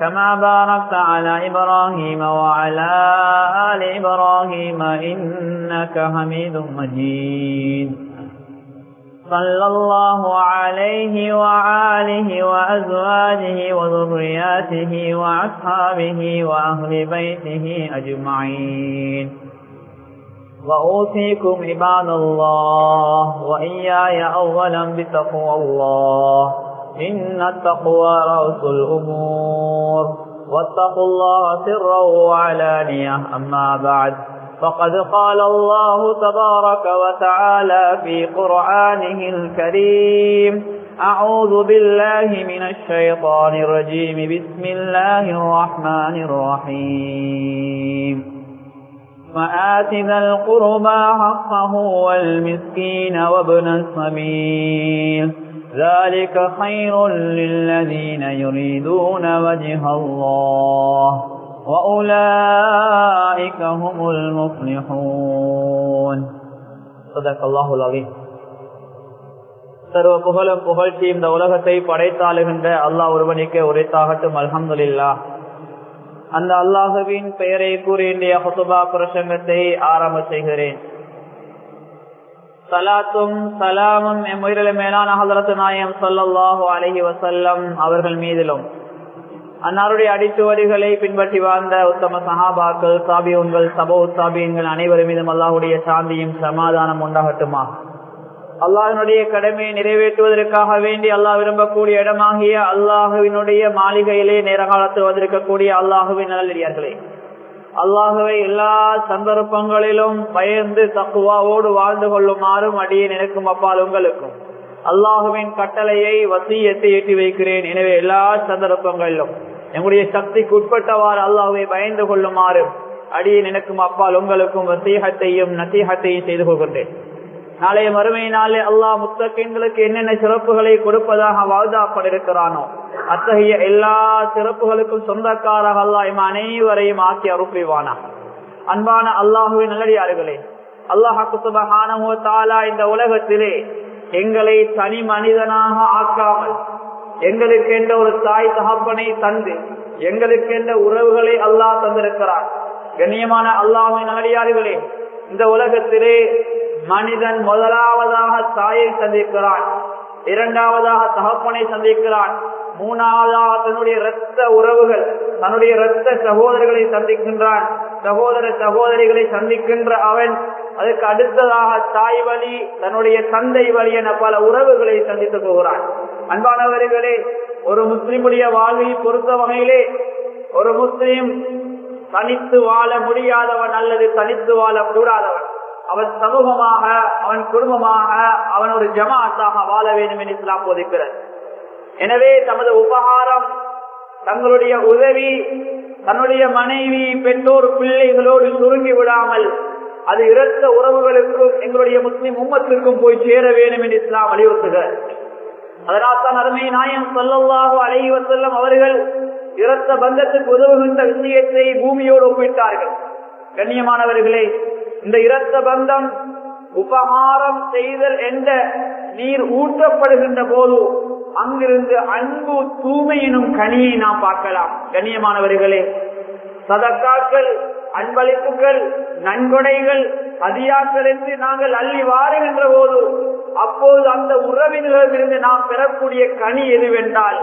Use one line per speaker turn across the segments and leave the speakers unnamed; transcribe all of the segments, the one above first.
كما باركت على إبراهيم وعلى آل إبراهيم إنك حميد مجيد. صلى الله عليه وآله وأزواجه وذرياته وأصحابه وأهل بيته أجمعين. وأوصيكم عباد الله وإياي أولا بتقوى الله. إن التقوى رأس الأمور. واتقوا الله سرا وعلانية أما بعد. فقد قال الله تبارك وتعالى في قرآنه الكريم أعوذ بالله من الشيطان الرجيم. بسم الله الرحمن الرحيم. فآت ذا القربى حقه والمسكين وابن السبيل. ذلك خير للذين يريدون وجه الله وأولئك هم المفلحون صدق الله العظيم சர்வ புகழும் புகழ்ச்சி இந்த உலகத்தை படைத்தாளுகின்ற அல்லாஹ் ஒருவனுக்கு உரைத்தாகட்டும் அல்ஹம்துலில்லா அந்த அல்லாஹுவின் பெயரை கூறி இன்றைய ஹொசுபா பிரசங்கத்தை ஆரம்ப செய்கிறேன் சலாத்தும் சலாமும் எம் உயிரில மேலான ஹலரத்து நாயம் சொல்லல்லாஹு அலஹி வசல்லம் அவர்கள் மீதிலும். அன்னாருடைய அடிச்சுவடிகளை பின்பற்றி வாழ்ந்த உத்தம சஹாபாக்கள் சாபியன்கள் சபோ சாபியங்கள் அனைவரும் மீதும் அல்லாஹுடைய சாந்தியும் சமாதானம் உண்டாகட்டுமா? அல்லாஹினுடைய கடமையை நிறைவேற்றுவதற்காக வேண்டி அல்லாஹ் விரும்பக்கூடிய இடமாகிய அல்லாஹுவினுடைய மாளிகையிலே நேர காலத்து வந்திருக்கக்கூடிய அல்லாஹுவின் நல்லடியார்களே அல்லாகவே எல்லா சந்தர்ப்பங்களிலும் பயந்து தக்குவாவோடு வாழ்ந்து கொள்ளுமாறும் அடியே நினைக்கும் அப்பால் உங்களுக்கும். அல்லாஹுவின் கட்டளையை வசியத்தை ஏற்றி வைக்கிறேன். எனவே எல்லா சந்தர்ப்பங்களிலும் எங்களுடைய சக்திக்கு உட்பட்டவாறு அல்லாஹுவை பயந்து கொள்ளுமாறு அடியே நினைக்கும் அப்பால் உங்களுக்கும் வசீகத்தையும் நசீகத்தையும் செய்து கொள்கின்றேன். நாளைய மறுமை நாளே அல்லாஹ் முத்தகங்களுக்கு என்னென்ன சிறப்புகளை கொடுப்பதாக வாழ்தாப்படிருக்கிறானோ அத்தகைய எல்லா சிறப்புகளுக்கும் சொந்தக்காராக அல்லாஹ் இம் அனைவரையும் ஆக்கி அருப்பிவானா அன்பான அல்லாஹுவின் நல்லடியார்களே அல்லாஹாக்கு தாலா இந்த உலகத்திலே எங்களை தனி மனிதனாக ஆக்காமல் எங்களுக்கு என்ற ஒரு தாய் தகப்பனை தந்து எங்களுக்கு என்ற உறவுகளை அல்லாஹ் தந்திருக்கிறார். கண்ணியமான அல்லாஹின் நல்லடியார்களே இந்த உலகத்திலே மனிதன் முதலாவதாக தாயை சந்திக்கிறான் இரண்டாவதாக தகப்பனை சந்திக்கிறான் மூணாவதாக தன்னுடைய இரத்த உறவுகள் தன்னுடைய இரத்த சகோதரர்களை சந்திக்கின்றான். சகோதர சகோதரிகளை சந்திக்கின்ற அவன் அதுக்கு அடுத்ததாக தாய் வழி தன்னுடைய தந்தை வழி என பல உறவுகளை சந்தித்து போகிறான். அன்பானவர்களே ஒரு முஸ்லிமுடைய வாழ்வை பொறுத்த வகையிலே ஒரு முஸ்லீம் தனித்து வாழ முடியாதவன் அல்லது தனித்து வாழ கூடாதவன் அவன் சமூகமாக அவன் குடும்பமாக அவன் ஒரு ஜமாத்தாக வாழ வேண்டும் என்று இஸ்லாம் போதிக்கிறது. எனவே தமது உபகாரம் தங்களுடைய உதவி தன்னுடைய மனைவி பெற்றோர் பிள்ளைகளோடு சுருங்கி விடாமல் அது இரத்த உறவுகளுக்கும் எங்களுடைய முஸ்லிம் உம்மத்திற்கும் போய் சேர வேண்டும் என்று இஸ்லாம் வலியுறுத்துகிறார் அதனால்தான் அருமை நாயம் சொல்லவாக அழகி செல்லும் அவர்கள் இரத்த பந்தத்துக்கு உதவுகின்ற விஷயத்தை பூமியோடு ஒப்பிட்டார்கள். கண்ணியமானவர்களே இந்த இரத்த பந்தம் உபகாரம் செய்தல் என்ற நீர் ஊற்றப்படுகின்ற போது அங்கிருந்து அன்பு தூய்மையினும் கனியை நாம் பார்க்கலாம். கண்ணியமானவர்களே சதக்காக்கள் அன்பளிப்புகள் நன்கொடைகள் அதிகாக்கள் என்று நாங்கள் அள்ளி வாருகின்ற போது அப்போது அந்த உறவினர்களிலிருந்து நாம் பெறக்கூடிய கனி எதுவென்றால்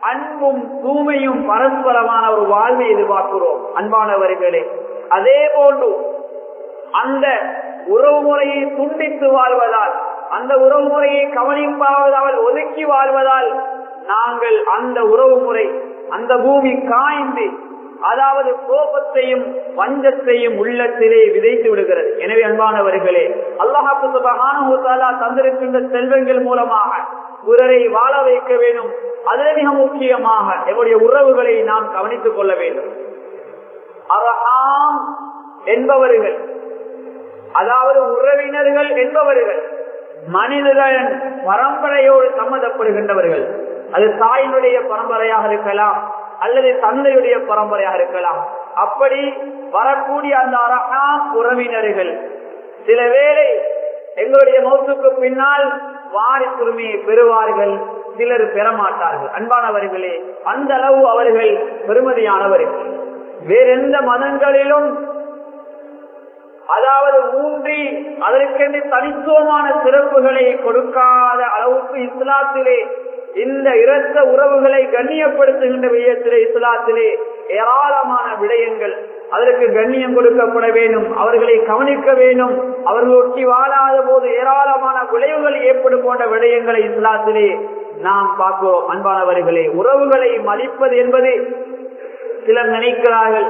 அன்பும் தூய்மையும் பரஸ்பரமான ஒரு வாழ்வை எதிர்பார்க்கிறோம். அன்பானவர்களே அதே போன்று அந்த உறவு முறையை துண்டித்து வாழ்வதால் அந்த உறவு முறையை கவனிப்பாவதால் ஒதுக்கி வாழ்வதால் நாங்கள் அந்த உறவு முறை அந்த பூமி காய்ந்து அதாவது கோபத்தையும் வஞ்சத்தையும் உள்ளத்திலே விதைத்து விடுகிறது. எனவே அன்பானவர்களே அல்லாஹாலா தந்திருக்கின்ற செல்வங்கள் மூலமாக பிறரை வாழ வைக்க வேண்டும். அதில் மிக முக்கியமாக எங்களுடைய உறவுகளை நாம் கவனித்துக் கொள்ள வேண்டும். அரஹாம் என்பவர்கள் அதாவது உறவினர்கள் என்பவர்கள் மனிதர்கள் பரம்பரையோடு சம்மதப்படுகின்றவர்கள் அது தாயினுடைய பரம்பரையாக இருக்கலாம் அல்லது தந்தையுடைய பரம்பரையாக இருக்கலாம். அப்படி வரக்கூடிய அந்த அரகாம் உறவினர்கள் சில வேளை எங்களுடைய மௌத்துக்கு பின்னால் வாரிசுரிமையை பெறுவார்கள் சிலர் பெறமாட்டார்கள். அன்பானவர்களே அந்த அளவு அவர்கள் பெருமதியானவர்கள் வேறெந்த மதங்களிலும் அதாவது ஊன்றி அதற்கென்று தனித்துவமான சிறப்புகளை கொடுக்காத அளவுக்கு இஸ்லாத்திலே இந்த இரத்த உறவுகளை கண்ணியப்படுத்துகின்ற விடயத்திலே இஸ்லாத்திலே ஏராளமான விடயங்கள் அதற்கு கண்ணியம் கொடுக்கப்பட வேண்டும் அவர்களை கவனிக்க வேண்டும் அவர்கள் ஒட்டி வாழாத போது ஏராளமான விளைவுகள் ஏற்படும் போன்ற விடயங்களை இஸ்லாத்திலே நாம் பார்க்கிறோம். அன்பானவர்களே உறவுகளை மதிப்பது என்பது சிலர் நினைக்கிறார்கள்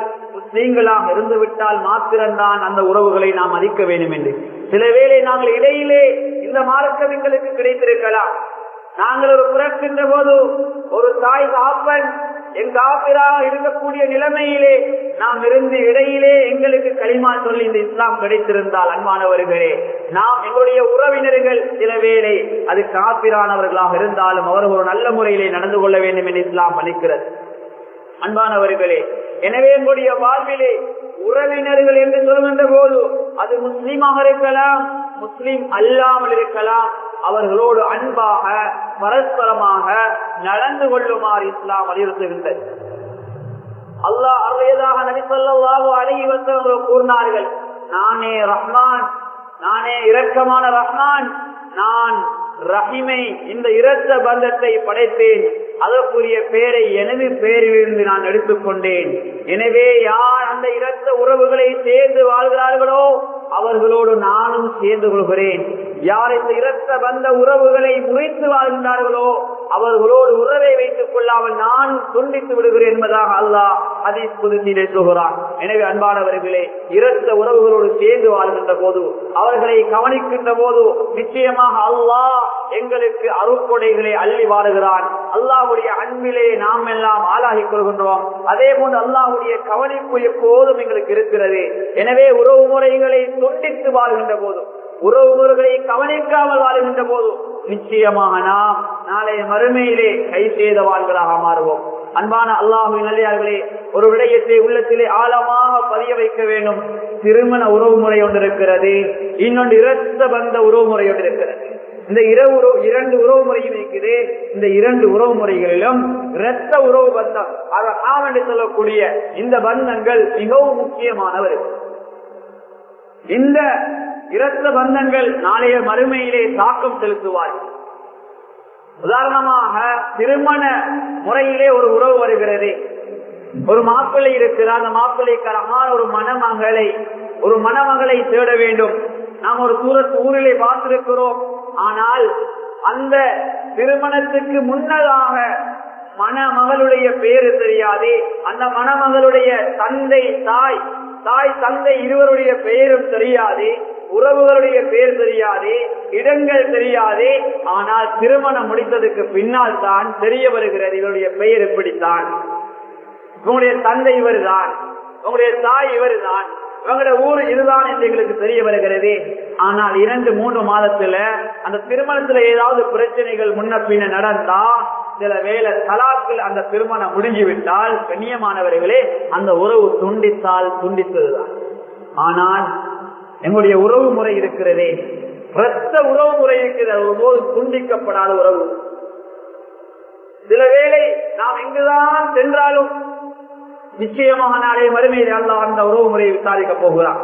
நீங்களாம் இருந்துவிட்டால் மாத்திரம்தான் அந்த உறவுகளை நாம் மதிக்க வேண்டும் என்று. சில வேளை நாங்கள் இடையிலே இந்த மார்க்கம் எங்களுக்கு கிடைத்திருக்கலாம் நாங்கள் ஒரு பிறக்கின்ற போது ஒரு தாய் காப்பன் எங்க ஆப்பிராக இருக்கக்கூடிய நிலைமையிலே நாம் இருந்து இடையிலே எங்களுக்கு களிமா சொல்லி இந்த இஸ்லாம் கிடைத்திருந்தால் அன்பானவர்களே நாம் எங்களுடைய உறவினர்கள் சில வேளை அது காப்பிரானவர்களாக இருந்தாலும் அவர் ஒரு நல்ல முறையிலே நடந்து கொள்ள வேண்டும் என்று இஸ்லாம் அளிக்கிறது. அன்பானவர்களே எனவே எங்களுடைய வாழ்விலே உறவினர்கள் என்று சொல்கின்ற போது அது முஸ்லீமாக இருக்கலாம் முஸ்லீம் அல்லாமல் இருக்கலாம். அவர்களோடு அன்பாக பரஸ்பரமாக நடந்து கொள்ளுமாறு இஸ்லாம் வலியுறுத்துகின்றது. அல்லாஹ் அருளியதாக நபிசல்லாஹு அழகி வந்தவர்கள் கூறினார்கள் நானே ரஹ்மான் நானே இரக்கமான ரஹ்மான் நான் ரஹிமை இந்த இரத்த பந்தத்தை படைத்தேன். அதற்குரிய பெயரை எனது பெயரிலிருந்து நான் எடுத்துக்கொண்டேன். எனவே யார் அந்த இரத்த உறவுகளை சேர்ந்து வாழ்கிறார்களோ அவர்களோடு நானும் சேர்ந்து கொள்கிறேன். யார் இந்த இரத்த வந்த உறவுகளை முறைத்து வாழ்கின்றார்களோ அவர்களோடு உறவை வைத்துக் கொள்ளாமல் நான் துண்டித்து விடுகிறேன் என்பதாக அல்லாஹ் அதை புதுத்திலே சொல்கிறான். எனவே அன்பானவர்களே இரத்த உறவுகளோடு சேர்ந்து வாழ்கின்ற போது அவர்களை கவனிக்கின்ற போது நிச்சயமாக அல்லாஹ் எங்களுக்கு அருக்கொடைகளை அள்ளி வாழுகிறான் அல்லாஹுடைய அன்பிலே நாம் எல்லாம் ஆளாகிக் கொள்கின்றோம். அதே போன்று அல்லாஹுடைய கவனிப்பு எப்போதும் எங்களுக்கு இருக்கிறது. எனவே உறவு முறைகளை துண்டித்து வாழ்கின்ற போதும் உறவு முறைகளை கவனிக்காமல் வாழ்கின்ற போதும் நிச்சயமாக நாம் நாளைய மறுமையிலே கை செய்த வாழ்களாக மாறுவோம். அன்பான அல்லாஹு நல்லே ஒரு விடயத்தை உள்ளத்திலே ஆழமாக பதிய வைக்க வேண்டும். திருமண உறவு முறை ஒன்று இருக்கிறது. இன்னொன்று இரத்த பந்த உறவு முறை ஒன்று இருக்கிறது. இந்த இரவு இரண்டு உறவு முறையும் இருக்குது. இந்த இரண்டு உறவு முறைகளிலும் இரத்த உறவு பந்தம் அதை ஆவணி சொல்லக்கூடிய இந்த பந்தங்கள் மிகவும் முக்கியமானவர். இந்த இரத்த பந்தங்கள் நாளைய மறுமையிலே தாக்கம் செலுத்துவார். உதாரணமாக திருமண முறையிலே ஒரு உறவு வருகிறது. ஒரு மாப்பிள்ளை இருக்கிறார். அந்த மாப்பிள்ளைக்காரமான ஒரு மணமகளை ஒரு மணமகளை தேட வேண்டும். நாம் ஒரு தூரத்து ஊரிலே பார்த்திருக்கிறோம். ஆனால் அந்த திருமணத்துக்கு முன்னதாக மணமகளுடைய பேரு தெரியாது. அந்த மணமகளுடைய தந்தை தாய் தாய் தந்தை இருவருடைய பெயரும் தெரியாது. உறவுகளுடைய பெயர் தெரியாது. இடங்கள் தெரியாது. ஆனால் திருமணம் முடித்ததுக்கு பின்னால் தான் தெரிய வருகிறது இவருடைய பெயர் எப்படித்தான் உங்களுடைய தந்தை இவர் தான் உங்களுடைய தாய் இவர் தான் உங்களோட ஊர் இதுதான் என்று எங்களுக்கு தெரிய வருகிறது. ஆனால் இரண்டு மூன்று மாதத்துல அந்த திருமணத்துல ஏதாவது பிரச்சனைகள் முன்ன பின்ன நடந்தா சில வேலை தலாக்கில் அந்த திருமணம் முடிஞ்சுவிட்டால் கண்ணியமானவர்களே அந்த உறவு துண்டித்தால் துண்டித்ததுதான். ஆனால் எங்களுடைய உறவு முறை இருக்கிறதே. ரத்த உறவு முறை இருக்கிறது. போது துண்டிக்கப்படாத உறவு. சில வேளை நாம் எங்குதான் சென்றாலும் நிச்சயமாக நாளை மறுமையில் அல்ல அந்த உறவு முறையை விசாரிக்க போகிறார்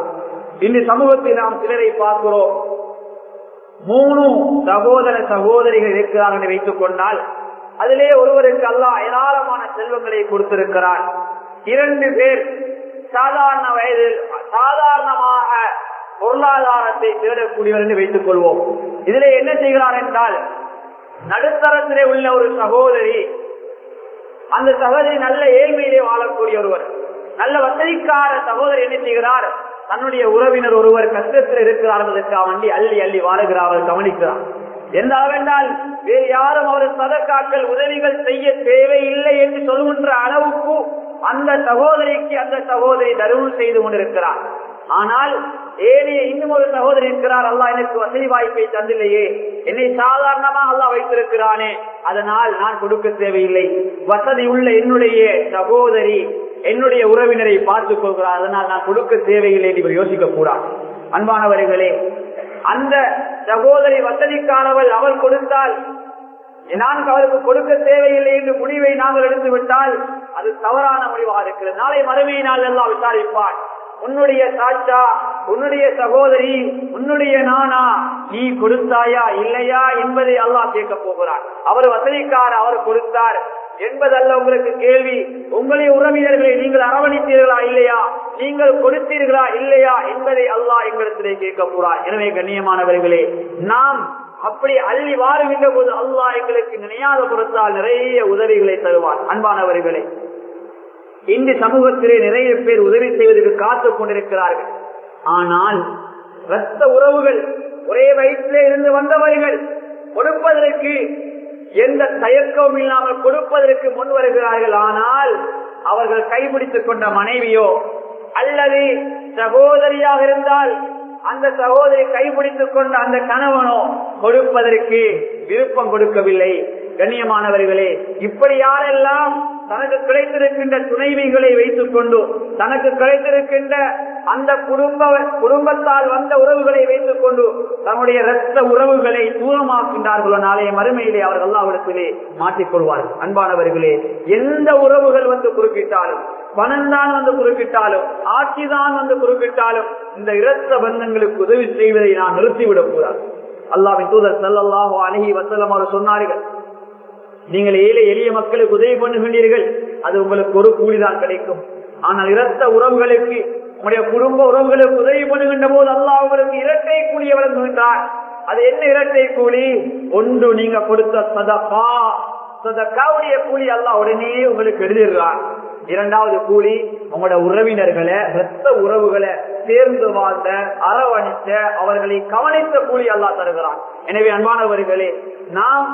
இன்று சமூகத்தில் நாம் சிலரை பார்க்கிறோம். மூணு சகோதர சகோதரிகள் இருக்கிறார்கள் என்று வைத்துக் கொண்டால் அதிலே ஒருவருக்கு அல்லா ஏராளமான செல்வங்களை கொடுத்திருக்கிறார். இரண்டு பேர் சாதாரண வயதில் சாதாரணமாக பொருளாதாரத்தை தேடக்கூடியவர் என்று வைத்துக் கொள்வோம். இதிலே என்ன செய்கிறார் என்றால் நடுத்தரத்திலே உள்ள ஒரு சகோதரி அந்த சகோதரி நல்ல ஏழ்மையிலே வாழக்கூடிய ஒருவர். நல்ல வசதிக்கார சகோதரி என்ன செய்கிறார்? தன்னுடைய உறவினர் ஒருவர் கஷ்டத்தில் இருக்கிறார் என்பதற்காக வண்டி அள்ளி அள்ளி வாழுகிறார் அவர் கவனிக்கிறார். என்றால் வேறு யாரும் அவர் சதக்காக்கள் உதவிகள் செய்ய தேவையில்லை என்று சொல்கின்ற அளவுக்கு அந்த சகோதரிக்கு அந்த சகோதரி தருமம் செய்து கொண்டிருக்கிறார். ஆனால் ஏனைய இன்னும் ஒரு சகோதரி இருக்கிறார். அல்லா எனக்கு வசதி வாய்ப்பை தந்தில்லையே. என்னை சாதாரணமாக அல்லா வைத்திருக்கிறானே. அதனால் நான் கொடுக்க தேவையில்லை. வசதி உள்ள என்னுடைய சகோதரி என்னுடைய உறவினரை பார்த்துக் கொள்கிறார். அதனால் நான் கொடுக்க தேவையில்லை என்று யோசிக்க கூடாது. அன்பானவர்களே அந்த சகோதரி வசதிக்கானவள் அவள் கொடுத்தால் நான் அவருக்கு கொடுக்க தேவையில்லை என்று முடிவை நாங்கள் எடுத்து விட்டால் அது தவறான முடிவாக இருக்கிறது. நாளை மறுமையினால் நாள் எல்லாம் விசாரிப்பான். உன்னுடைய சாச்சா உன்னுடைய சகோதரி உன்னுடைய நானா நீ கொடுத்தாயா இல்லையா என்பதை அல்லாஹ் கேட்க போகிறார் அவர் வசதிக்கார் அவர் கொடுத்தார். என்பதல்ல உங்களுக்கு கேள்வி உங்களுடைய உறவினர்களை நீங்கள் அரவணைத்தீர்களா இல்லையா? நீங்கள் கொடுத்தீர்களா இல்லையா என்பதை அல்லாஹ் எங்களிடத்திலே கேட்க போறார் எனவே கண்ணியமானவர்களே நாம் அப்படி அள்ளி வாருகின்ற போது அல்லாஹ் எங்களுக்கு நினையாத பொறுத்தால் நிறைய உதவிகளை தருவார் அன்பானவர்களே இன்று சமூகத்திலே நிறைய பேர் உதவி செய்வதற்கு காத்துக் கொண்டிருக்கிறார்கள். ஆனால் ரத்த உறவுகள் ஒரே வயிற்றிலே இருந்து வந்தவர்கள் கொடுப்பதற்கு எந்த தயக்கமும் இல்லாமல் கொடுப்பதற்கு முன் வருகிறார்கள். ஆனால் அவர்கள் கைபிடித்துக் கொண்ட மனைவியோ அல்லது சகோதரியாக இருந்தால் அந்த சகோதரி கைபிடித்துக் கொண்ட அந்த கணவனோ கொடுப்பதற்கு விருப்பம் கொடுக்கவில்லை. கண்ணியமானவர்களே இப்படி யாரெல்லாம் தனக்கு கிடைத்திருக்கின்ற துணைவிகளை வைத்துக் கொண்டு தனக்கு கிடைத்திருக்கின்ற அந்த குடும்ப குடும்பத்தால் வந்த உறவுகளை வைத்துக் கொண்டு தன்னுடைய இரத்த உறவுகளை தூரமாக்கின்றார்களோ நாளைய மறுமையிலே அவர்கள் அல்லாவிடத்திலே மாற்றிக்கொள்வார்கள். அன்பானவர்களே எந்த உறவுகள் வந்து குறுக்கிட்டாலும் பணம் தான் வந்து குறுக்கிட்டாலும் ஆட்சிதான் வந்து குறுக்கிட்டாலும் இந்த இரத்த பந்தங்களுக்கு உதவி செய்வதை நான் நிறுத்திவிடக் கூடாது அல்லாவின் தூதர் செல்லல்லாஹோ அணுகி வசலம் அவர் சொன்னார்கள் நீங்கள் ஏழை எளிய மக்களுக்கு உதவி பண்ணுகின்றீர்கள் அது உங்களுக்கு ஒரு கூலிதான் கிடைக்கும். ஆனால் இரத்த உறவுகளுக்கு உங்களுடைய குடும்ப உறவுகளுக்கு உதவி பண்ணுகின்ற போது அல்லா உங்களுக்கு இரட்டை கூலியை வழங்குகின்றார். அது என்ன இரட்டை கூலி? ஒன்று நீங்க கொடுத்த சதப்பா சதக்காவுடைய கூலி அல்லா உடனே உங்களுக்கு எழுதிடுறார் இரண்டாவது கூலி உங்களோட உறவினர்களை ரத்த உறவுகளை சேர்ந்து வாழ்ந்த அரவணைத்த அவர்களை கவனித்த கூலி அல்லா தருகிறான் எனவே அன்பானவர்களே நாம்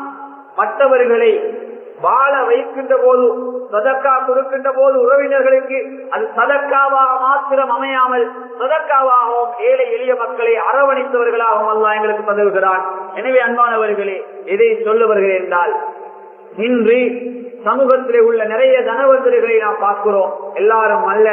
மற்றவர்களை வாழ வைக்கின்ற போது சதக்கா கொடுக்கின்ற போது உறவினர்களுக்கு அது சதக்காவாக மாத்திரம் அமையாமல் சதக்காவாகவும் ஏழை எளிய மக்களை அரவணைத்தவர்களாகவும் அல்ல எங்களுக்கு பதவுகிறான் எனவே அன்பானவர்களே எதை சொல்ல வருகிறேன் என்றால் இன்று சமூகத்திலே உள்ள நிறைய தனவந்தர்களை நாம் பார்க்கிறோம். எல்லாரும் அல்ல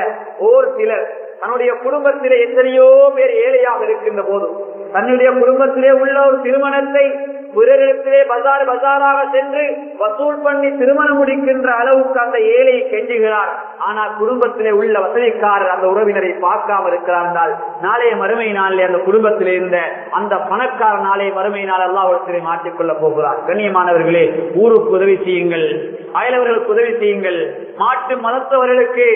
ஓர் சிலர் தன்னுடைய குடும்பத்திலே எத்தனையோ பேர் ஏழையாக இருக்கின்ற போது தன்னுடைய குடும்பத்திலே உள்ள ஒரு திருமணத்தை பிறரிடத்திலே பசார் பசாராக சென்று வசூல் பண்ணி திருமணம் முடிக்கின்ற அளவுக்கு அந்த ஏழையை கெஞ்சுகிறார். ஆனால் குடும்பத்திலே உள்ள வசதிக்காரர் அந்த உறவினரை பார்க்காம இருக்கிறார் நாளைய மறுமை நாளிலே அந்த குடும்பத்தில் இருந்த அந்த பணக்கார நாளைய மறுமை நாள் ஒருத்தரை மாற்றிக்கொள்ள போகிறார். கண்ணியமானவர்களே ஊருக்கு உதவி செய்யுங்கள். அயலவர்களுக்கு உதவி செய்யுங்கள். மாட்டு மதத்தவர்களுக்கு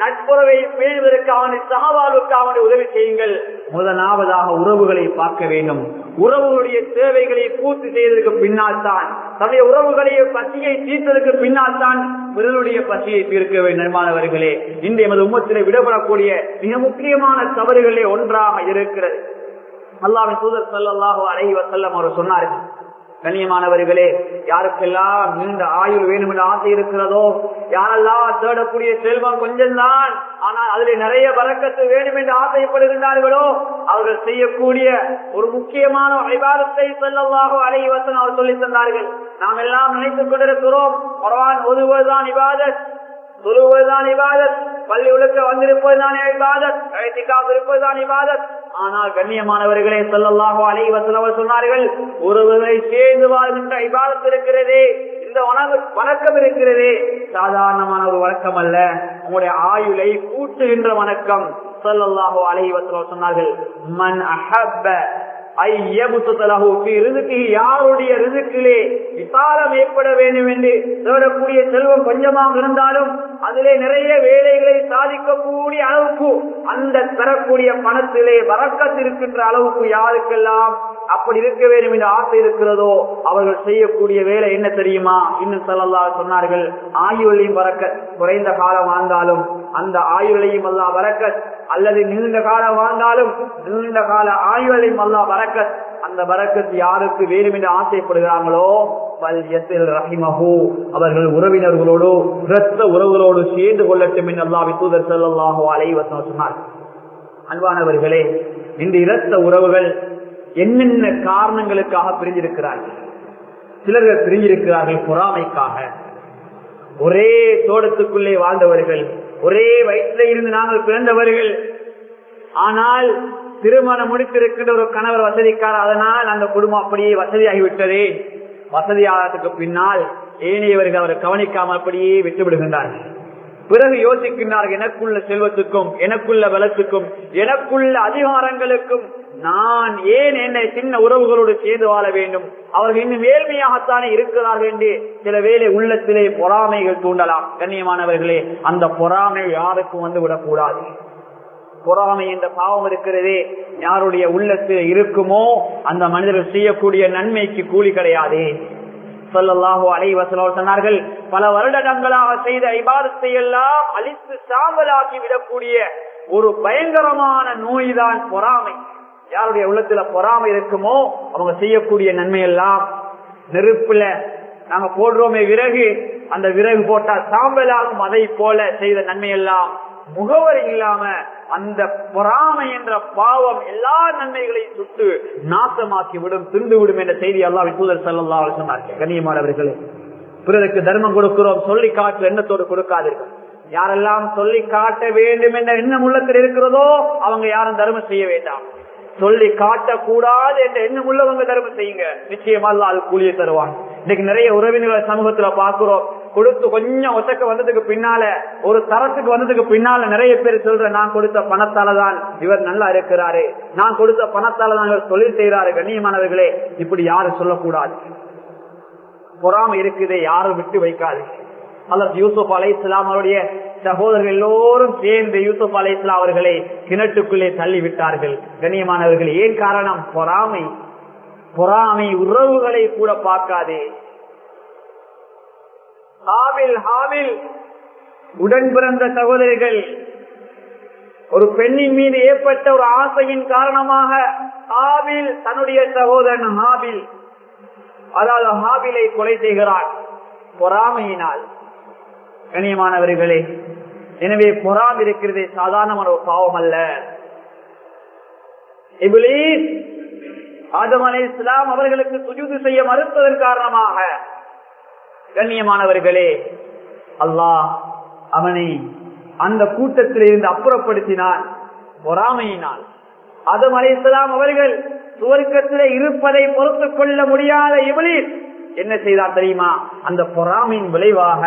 நட்புறவை பேணுவதற்கு அவனை சகவாழ்வுக்கு அவனை உதவி செய்யுங்கள். முதலாவதாக உறவுகளை பார்க்க வேண்டும். உறவுகளுடைய தேவைகளை பூர்த்தி செய்வதற்கு பின்னால் தான் தன்னுடைய உறவுகளைய பசியை தீர்த்ததற்கு பின்னால் தான் பிறருடைய பசியை தீர்க்க வேண்டும் நண்பானவர்களே. இன்று எமது உம்மத்திலே விடப்படக்கூடிய மிக முக்கியமான தவறுகளே ஒன்றாக இருக்கிறது. அல்லாவின் தூதர் சல்லாஹூ அலஹி வசல்லம் அவர் சொன்னார்கள் கண்ணியமானவர்களே யாருக்கெல்லாம் இந்த ஆயுள் வேணும் என்று ஆசை இருக்கிறதோ யாரெல்லாம் தேடக்கூடிய செல்வம் கொஞ்சம் தான் ஆனால் அதில் நிறைய வரக்கத்து வேணும் என்று ஆசைப்படுகின்றார்களோ அவர்கள் செய்யக்கூடிய ஒரு முக்கியமான விவாதத்தை செல்லவாக அலைவசன் அவர் சொல்லி தந்தார்கள். நாம் எல்லாம் நினைத்துக் கொண்டிருக்கிறோம் பரவான் ஒதுவதுதான் இபாதத் தொழுவதுதான் இபாதத் பள்ளி உழுக்க வந்திருப்பதுதான் இபாதத் கழித்திக்காக காத்திருப்பதுதான் இபாதத். ஆனால் கண்ணியமானவர்களே சொல்லல்லாஹோ வசலவர் சொன்னார்கள் ஒருவரை சேர்ந்து வாழ்கின்ற இபாதத் இருக்கிறதே இந்த வணக்கம் இருக்கிறதே. சாதாரணமான ஒரு வணக்கம் அல்ல உங்களுடைய ஆயுளை கூட்டுகின்ற வணக்கம் சொல்லல்லாஹோ அலைவசல் சொன்னார்கள். மன் அஹப்ப யாருடைய ரிசுக்கிலே விசாலம் ஏற்பட வேண்டும் என்று தேடக்கூடிய செல்வம் கொஞ்சமாக இருந்தாலும் அதிலே நிறைய வேலைகளை சாதிக்கக்கூடிய அளவுக்கு அந்த தரக்கூடிய பணத்திலே வரக்கத்திருக்கின்ற அளவுக்கு யாருக்கெல்லாம் அப்படி இருக்க வேண்டும் என்ற ஆசை இருக்கிறதோ அவர்கள் செய்யக்கூடிய வேலை என்ன தெரியுமா? இன்னும் சொல்லலா சொன்னார்கள் ஆயுளையும் வரக்க குறைந்த காலம் வாழ்ந்தாலும் அந்த ஆயுளையும் அல்லா வரக்க அல்லது நீண்ட காலம் வாழ்ந்தாலும் நீண்ட கால ஆயுளையும் அல்லா வரக்க அந்த வரக்கத்து யாருக்கு வேணும் என்று ஆசைப்படுகிறாங்களோ அவர்கள் உறவினர்களோடு இரத்த உறவுகளோடு சேர்ந்து கொள்ளட்டும் என்று அல்லாவி தூதர் செல்லாஹோ அலைவசம் சொன்னார். அன்பானவர்களே இந்த இரத்த உறவுகள் என்னென்ன காரணங்களுக்காக பிரிஞ்சிருக்கிறார்கள் சிலர்கள் பிரிஞ்சிருக்கிறார்கள் பொறாமைக்காக. ஒரே தோட்டத்துக்குள்ளே வாழ்ந்தவர்கள் ஒரே வயிற்றில இருந்து நாங்கள் பிறந்தவர்கள். ஆனால் திருமணம் முடித்திருக்கின்ற ஒரு கணவர் வசதிக்கார அதனால் அந்த குடும்பம் அப்படியே வசதியாகிவிட்டதே. வசதியாகிறதுக்கு பின்னால் ஏனையவர்கள் அவரை கவனிக்காமல் அப்படியே விட்டு விடுகின்றார்கள் பிறகு யோசிக்கின்றார்கள் எனக்குள்ள செல்வத்துக்கும் எனக்குள்ள பலத்துக்கும் எனக்குள்ள அதிகாரங்களுக்கும் நான் ஏன் என்னை சின்ன உறவுகளோடு சேர்ந்து வாழ வேண்டும்? அவர்கள் இன்னும் ஏழ்மையாகத்தானே இருக்கிறார்கள் என்று சில வேலை உள்ளத்திலே பொறாமைகள் தூண்டலாம். கண்ணியமானவர்களே அந்த பொறாமை யாருக்கும் வந்து விடக்கூடாது பொறாமை என்ற பாவம் இருக்கிறதே யாருடைய உள்ளத்தில் இருக்குமோ அந்த மனிதர்கள் செய்யக்கூடிய நன்மைக்கு கூலி கிடையாது. சொல்லல்லாஹோ அலைவசலோ சொன்னார்கள் பல வருடங்களாக செய்த ஐபாதத்தை எல்லாம் அழித்து சாம்பலாக்கி விடக்கூடிய ஒரு பயங்கரமான நோய்தான் பொறாமை. யாருடைய உள்ளத்துல பொறாமை இருக்குமோ அவங்க செய்யக்கூடிய நன்மை எல்லாம் நெருப்புல நாங்க போடுறோமே விறகு அந்த விறகு போட்டா சாம்பலாகும் அதை போல செய்த நன்மை எல்லாம் முகவரி இல்லாம அந்த பொறாமை என்ற பாவம் எல்லா நன்மைகளையும் சுட்டு நாசமாக்கி விடும் திருந்து விடும் என்ற செய்தி எல்லாம் தூதர் செல்லல்லா சொன்னார்கள் கண்ணியமானவர்களே பிறருக்கு தர்மம் கொடுக்கிறோம் சொல்லி காட்டு எண்ணத்தோடு கொடுக்காதீர்கள். யாரெல்லாம் சொல்லி காட்ட வேண்டும் என்ற எண்ணம் உள்ளத்தில் இருக்கிறதோ அவங்க யாரும் தர்மம் செய்ய வேண்டாம். சொல்லி காட்டக்கூடாது என்ற எண்ணம் உள்ளவங்க தர்மம் செய்யுங்க. நிச்சயமா அது கூலியை தருவாங்க இன்னைக்கு நிறைய உறவினர்களை சமூகத்துல பாக்குறோம் கொடுத்து கொஞ்சம் ஒசக்க வந்ததுக்கு பின்னால ஒரு தரத்துக்கு வந்ததுக்கு பின்னால நிறைய பேர் சொல்ற நான் கொடுத்த பணத்தாலதான் இவர் நல்லா இருக்கிறாரு. நான் கொடுத்த பணத்தாலதான் இவர் தொழில் செய்யறாரு கண்ணியமானவர்களே. இப்படி யாரும் சொல்லக்கூடாது. பொறாம இருக்குதே யாரும் விட்டு வைக்காது. அல்லது யூசுப் அலை இஸ்லாம் அவருடைய சகோதரர்கள் எல்லோரும் சேர்ந்து யூசுப் அலை அவர்களை கிணட்டுக்குள்ளே தள்ளிவிட்டார்கள். கண்ணியமானவர்கள் ஏன் காரணம்? பொறாமை. பொறாமை உறவுகளை கூட பார்க்காதே. ஹாவில் ஹாவில் உடன் பிறந்த சகோதரிகள் ஒரு பெண்ணின் மீது ஏற்பட்ட ஒரு ஆசையின் காரணமாக ஹாவில் தன்னுடைய சகோதரன் ஹாவில் அதாவது ஹாபிலை கொலை செய்கிறார் பொறாமையினால். கணியமானவர்களே எனவே பொறாம் இருக்கிறது சாதாரணமான ஒரு பாவம் அல்ல. இபிலீஸ் ஆதம் அலை இஸ்லாம் அவர்களுக்கு சுஜூது செய்ய மறுத்ததன் காரணமாக கண்ணியமானவர்களே அல்லாஹ் அவனை அந்த கூட்டத்தில் இருந்து அப்புறப்படுத்தினான் பொறாமையினால். ஆதம் அலை இஸ்லாம் அவர்கள் சுவர்க்கத்தில் இருப்பதை பொறுத்துக் கொள்ள முடியாத இவளில் என்ன செய்தார் தெரியுமா? அந்த பொறாமையின் விளைவாக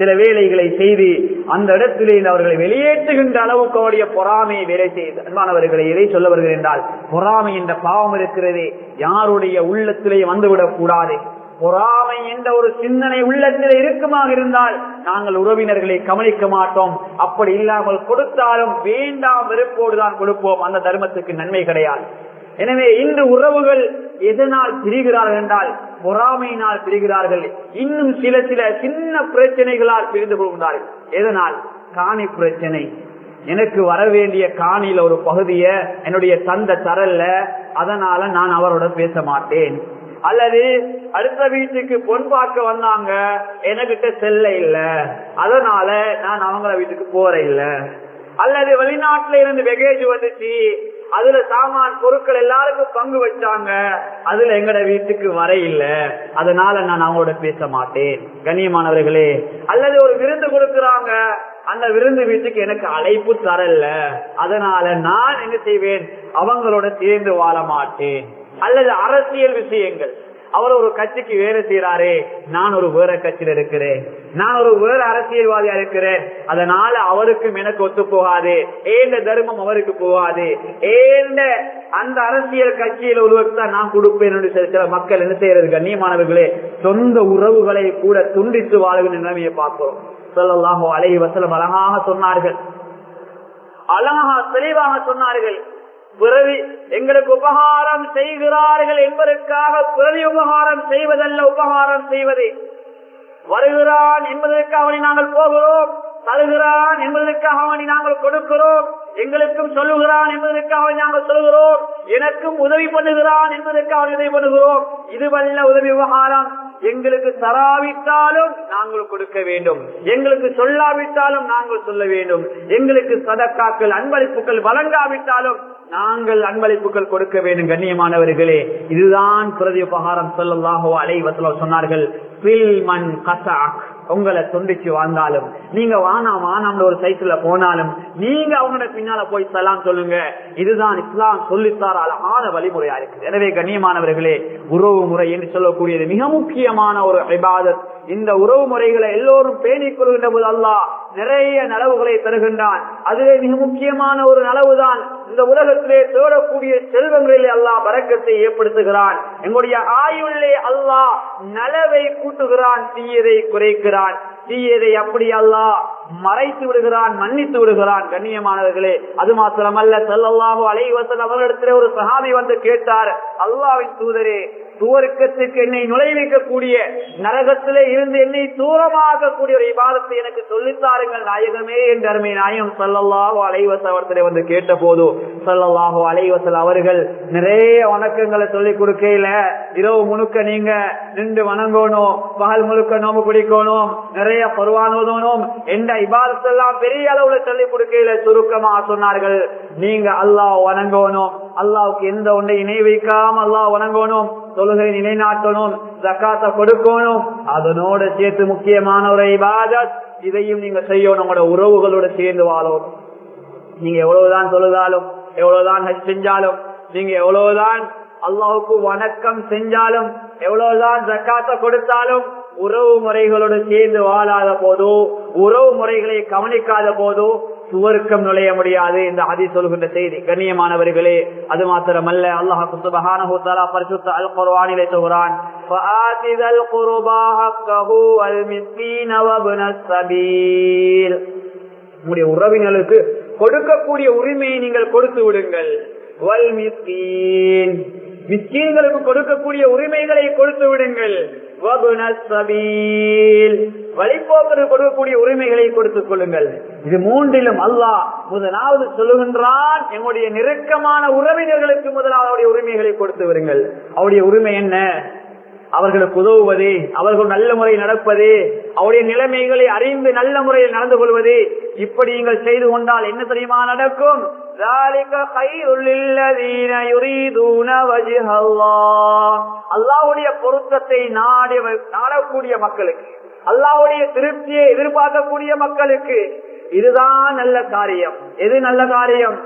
சில வேலைகளை செய்து அந்த இடத்திலே அவர்களை வெளியேற்றுகின்ற அளவுக்கு அவருடைய பொறாமையை வேலை செய்து. அன்பானவர்களை எதை சொல்ல வருகிறேன் என்றால் பொறாமை என்ற பாவம் இருக்கிறதே. யாருடைய உள்ளத்திலே வந்துவிடக் கூடாது. பொறாமை என்ற ஒரு சிந்தனை உள்ளத்தில் இருக்குமாக இருந்தால் நாங்கள் உறவினர்களை கவனிக்க மாட்டோம். அப்படி இல்லாமல் கொடுத்தாலும் வேண்டாம் வெறுப்போடுதான் கொடுப்போம். அந்த தர்மத்துக்கு நன்மை கிடையாது. எனவே இன்று உறவுகள் எதனால் பிரிகிறார்கள் என்றால் பொறாமையினால் பிரிகிறார்கள். இன்னும் சில சில சின்ன பிரச்சனைகளால் பிரிந்து கொள்கிறார்கள் எதனால்? காணி பிரச்சனை. எனக்கு வர வேண்டிய காணியில ஒரு பகுதிய என்னுடைய தந்த தரல்ல அதனால நான் அவரோட பேச மாட்டேன். அல்லது அடுத்த வீட்டுக்கு பொன் பார்க்க வந்தாங்க எனக்கிட்ட செல்ல இல்ல. அதனால நான் அவங்கள வீட்டுக்கு போற இல்ல. அல்லது வெளிநாட்டுல இருந்து வெகேஜ் வந்துச்சு அதுல சாமான் பொருட்கள் எல்லாருக்கும் பங்கு வச்சாங்க. அதுல எங்கட வீட்டுக்கு வர இல்ல. அதனால நான் அவங்களோட பேச மாட்டேன். கண்ணியமானவர்களே அல்லது ஒரு விருந்து கொடுக்கறாங்க. அந்த விருந்து வீட்டுக்கு எனக்கு அழைப்பு தரல. அதனால நான் என்ன செய்வேன்? அவங்களோட சேர்ந்து வாழ மாட்டேன். அல்லது அரசியல் விஷயங்கள். அவர் ஒரு கட்சிக்கு வேலை செய்யறாரு நான் ஒரு வேற கட்சியில இருக்கிறேன். நான் ஒரு வேற அரசியல்வாதியா இருக்கிறேன். அதனால அவருக்கும் எனக்கு ஒத்து போகாது. ஏந்த தர்மம் அவருக்கு போகாது. ஏந்த அந்த அரசியல் கட்சியில் ஒருவருக்கு தான் நான் கொடுப்பேன் சில சில மக்கள் என்ன செய்யறது கண்ணியமானவர்களே சொந்த உறவுகளை கூட துண்டித்து வாழ்கிற நிலைமையை பார்க்கிறோம். சொல்லலாகோ அலை வசலம் அழகாக சொன்னார்கள். அழகாக தெளிவாக சொன்னார்கள். பிறவி எங்களுக்கு உபகாரம் செய்கிறார்கள் என்பதற்காக பிறவி உபகாரம் செய்வதல்ல உபகாரம் செய்வது. வருகிறான் என்பதற்காக அவனை நாங்கள் போகிறோம் தருகிறான் என்பதற்காக அவனை நாங்கள் கொடுக்கிறோம் எங்களுக்கும் சொல்லுகிறான் என்பதற்காக நாங்கள் சொல்லுகிறோம் எனக்கும் உதவி பண்ணுகிறான் என்பதற்காக உதவி பண்ணுகிறோம். இதுவல்ல உதவி விவகாரம் எங்களுக்கு தராவிட்டாலும் நாங்கள் கொடுக்க வேண்டும். எங்களுக்கு சொல்லாவிட்டாலும் நாங்கள் சொல்ல வேண்டும். எங்களுக்கு சதக்காக்கள் அன்பளிப்புகள் வழங்காவிட்டாலும் நாங்கள் அன்பளிப்புகள் கொடுக்க வேண்டும் கண்ணியமானவர்களே. இதுதான் பிரதி உபகாரம் சொல்லலாகோ அலைவசல சொன்னார்கள். உங்களை தொண்டிச்சு வாழ்ந்தாலும் நீங்க வானா வானாம்னு ஒரு சைக்கிள்ல போனாலும் நீங்க அவங்களோட பின்னால போய் சலாம் சொல்லுங்க. இதுதான் இஸ்லாம் சொல்லித்தார அழகான வழிமுறையா இருக்கு எனவே கண்ணியமானவர்களே உறவு முறை என்று சொல்லக்கூடியது மிக முக்கியமான ஒரு இபாதத். இந்த உறவு முறைகளை எல்லோரும் பேணிக் கொள்கின்ற போது அல்லாஹ் நிறைய நலவுகளை தருகின்றான். அதுவே மிக முக்கியமான ஒரு நலவுதான். இந்த உலகத்திலே தேடக்கூடிய செல்வங்களிலே அல்லாஹ் பறக்கத்தை ஏற்படுத்துகிறான். எங்களுடைய ஆயுள்ளே அல்லாஹ் நலவை கூட்டுகிறான் தீயதை குறைக்கிறான். தீயதை அப்படி அல்லாஹ் மறைத்து விடுகிறான் மன்னித்து விடுகிறான் கண்ணியமானவர்களே. அது மாத்திரமல்ல செல்லல்லாஹோ அலைவசன் அவர்களிடத்திலே ஒரு சகாதி வந்து கேட்டார் அல்லாவின் தூதரே துவர்க்கத்துக்கு என்னை நுழைவிக்கக்கூடிய நரகத்திலே இருந்து என்னை தூரமாகக்கூடிய ஒரு இபாதத்தை எனக்கு சொல்லித்தாருங்கள் நாயகமே என் அருமை நாயம் சல்லல்லாஹோ அலைவச அவர்களை வந்து கேட்ட போது சல்லல்லாஹோ அலைவசல் அவர்கள் நிறைய வணக்கங்களை சொல்லிக் கொடுக்கல இரவு முழுக்க நீங்க நின்று வணங்கணும் பகல் முழுக்க நோம்பு பிடிக்கணும் நிறைய பருவானோதணும் எந்த இபாதத்தெல்லாம் பெரிய அளவுல சொல்லிக் கொடுக்கல சுருக்கமா சொன்னார்கள். நீங்க அல்லாஹ் வணங்கணும் அல்லாவுக்கு எந்த ஒன்றை இணை வைக்காம அல்லாஹ் வணங்கணும் தொழுகை நிலைநாட்டணும் ஜக்காத்த கொடுக்கணும். அதனோட சேர்த்து முக்கியமான ஒரு இபாதத். இதையும் நீங்க செய்யணும். உங்களோட உறவுகளோட சேர்ந்து வாழணும். நீங்க எவ்வளவுதான் தொழுதாலும் எவ்வளவுதான் ஹஜ் செஞ்சாலும் நீங்க எவ்வளவுதான் அல்லாவுக்கு வணக்கம் செஞ்சாலும் எவ்வளவுதான் ஜக்காத்த கொடுத்தாலும் உறவு முறைகளோடு சேர்ந்து வாழாத போதோ உறவு முறைகளை கவனிக்காத போதோ சுவருக்கம் நுழைய முடியாது இந்த ஹதி சொல்கின்ற செய்தி. கண்ணியமானவர்களே அது மாத்திரமல்ல. அல்லாஹ் சுபஹானஹு பரிசுத்த அல் குர்ஆனிலே சொல்கிறான் உங்களுடைய உறவினர்களுக்கு கொடுக்கக்கூடிய உரிமையை நீங்கள் கொடுத்து விடுங்கள். வல் மிஸ்கீன். மிஸ்கீன்களுக்கு கொடுக்கக்கூடிய உரிமைகளை கொடுத்து விடுங்கள். வழிபோக்கு கொடுக்கக்கூடிய உரிமைகளை கொடுத்துக் கொள்ளுங்கள். இது மூன்றிலும் அல்லாஹ் முதலாவது சொல்லுகின்றான் எங்களுடைய நெருக்கமான உறவினர்களுக்கு முதலாவது உரிமைகளை கொடுத்து விடுங்கள். அவருடைய உரிமை என்ன? அவர்களுக்கு உதவுவது அவர்கள் நல்ல முறையில் நடப்பது அவருடைய நிலைமைகளை அறிந்து நல்ல முறையில் நடந்து கொள்வது. இப்படி நீங்கள் செய்து கொண்டால் என்ன தெரியுமா நடக்கும்? அல்லாவுடைய பொருத்தத்தை நாடி நாடக்கூடிய மக்களுக்கு அல்லாவுடைய திருப்தியை எதிர்பார்க்கக்கூடிய மக்களுக்கு இதுதான் நல்ல காரியம். எது நல்ல காரியம்?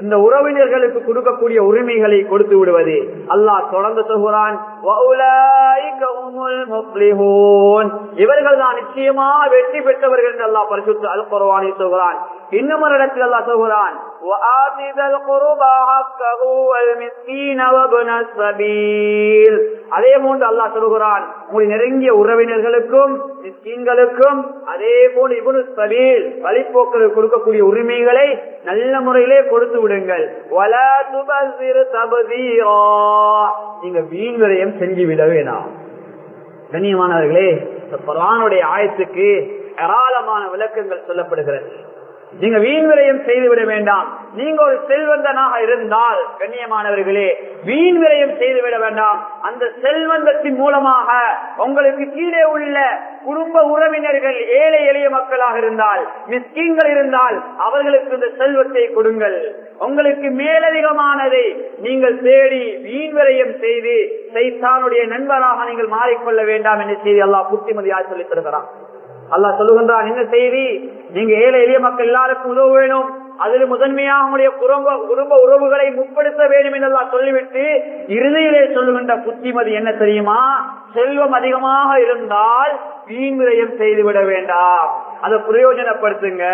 இந்த உறவினர்களுக்கு கொடுக்கக்கூடிய உரிமைகளை கொடுத்து விடுவது. அல்லாஹ் தொடர்ந்து சொல்கிறான் இவர்கள் தான் நிச்சயமா வெற்றி பெற்றவர்கள் என்று அல்லாஹ் பரிசுத்த அல் குர்வானி சொல்கிறான். இன்னும் ஒரு இடத்தில் அல்லாஹ் சொல்கிறான் அதே போன்று அல்லாஹ் சொல்கிறான் உங்களுடைய நெருங்கிய உறவினர்களுக்கும் மிஸ்கீன்களுக்கும் அதே போன்று இவனு சபீல் வழிபோக்கள் கொடுக்கக்கூடிய உரிமைகளை நல்ல முறையிலே கொடுத்து விடுங்கள். நீங்க வீண் விரயம் செஞ்சு செஞ்சுவிட வேணாம் கண்ணியமானவர்களே ஆயத்துக்கு ஏராளமான விளக்கங்கள் சொல்லப்படுகிறது. நீங்க வீண் விரயம் செய்துவிட வேண்டாம். நீங்க ஒரு செல்வந்தனாக இருந்தால் கண்ணியமானவர்களே வீண் விரயம் செய்துவிட வேண்டாம். அந்த செல்வந்தத்தின் மூலமாக உங்களுக்கு கீழே உள்ள குடும்ப உறவினர்கள் ஏழை எளிய மக்களாக இருந்தால் மிஸ்கீன்கள் இருந்தால் அவர்களுக்கு இந்த செல்வத்தை கொடுங்கள். உங்களுக்கு மேலதிகமானதை நீங்கள் தேடி வீண் விரயம் செய்து சைத்தானுடைய நண்பராக நீங்கள் மாறிக்கொள்ள வேண்டாம் என்று செய்தி எல்லாம் புத்திமதியாக சொல்லித் தருகிறான். அல்லா சொல்லுகின்றான் என்ன செய்தி? நீங்க ஏழை எளிய மக்கள் எல்லாருக்கும் உதவ வேணும். அதில் முதன்மையாக நம்முடைய குடும்ப குடும்ப உறவுகளை முற்படுத்த வேண்டும் என்றெல்லாம் சொல்லிவிட்டு இறுதியிலே சொல்லுகின்ற புத்திமதி என்ன தெரியுமா? செல்வம் அதிகமாக இருந்தால் வீண் செய்துவிட வேண்டாம். அதை பிரயோஜனப்படுத்துங்க.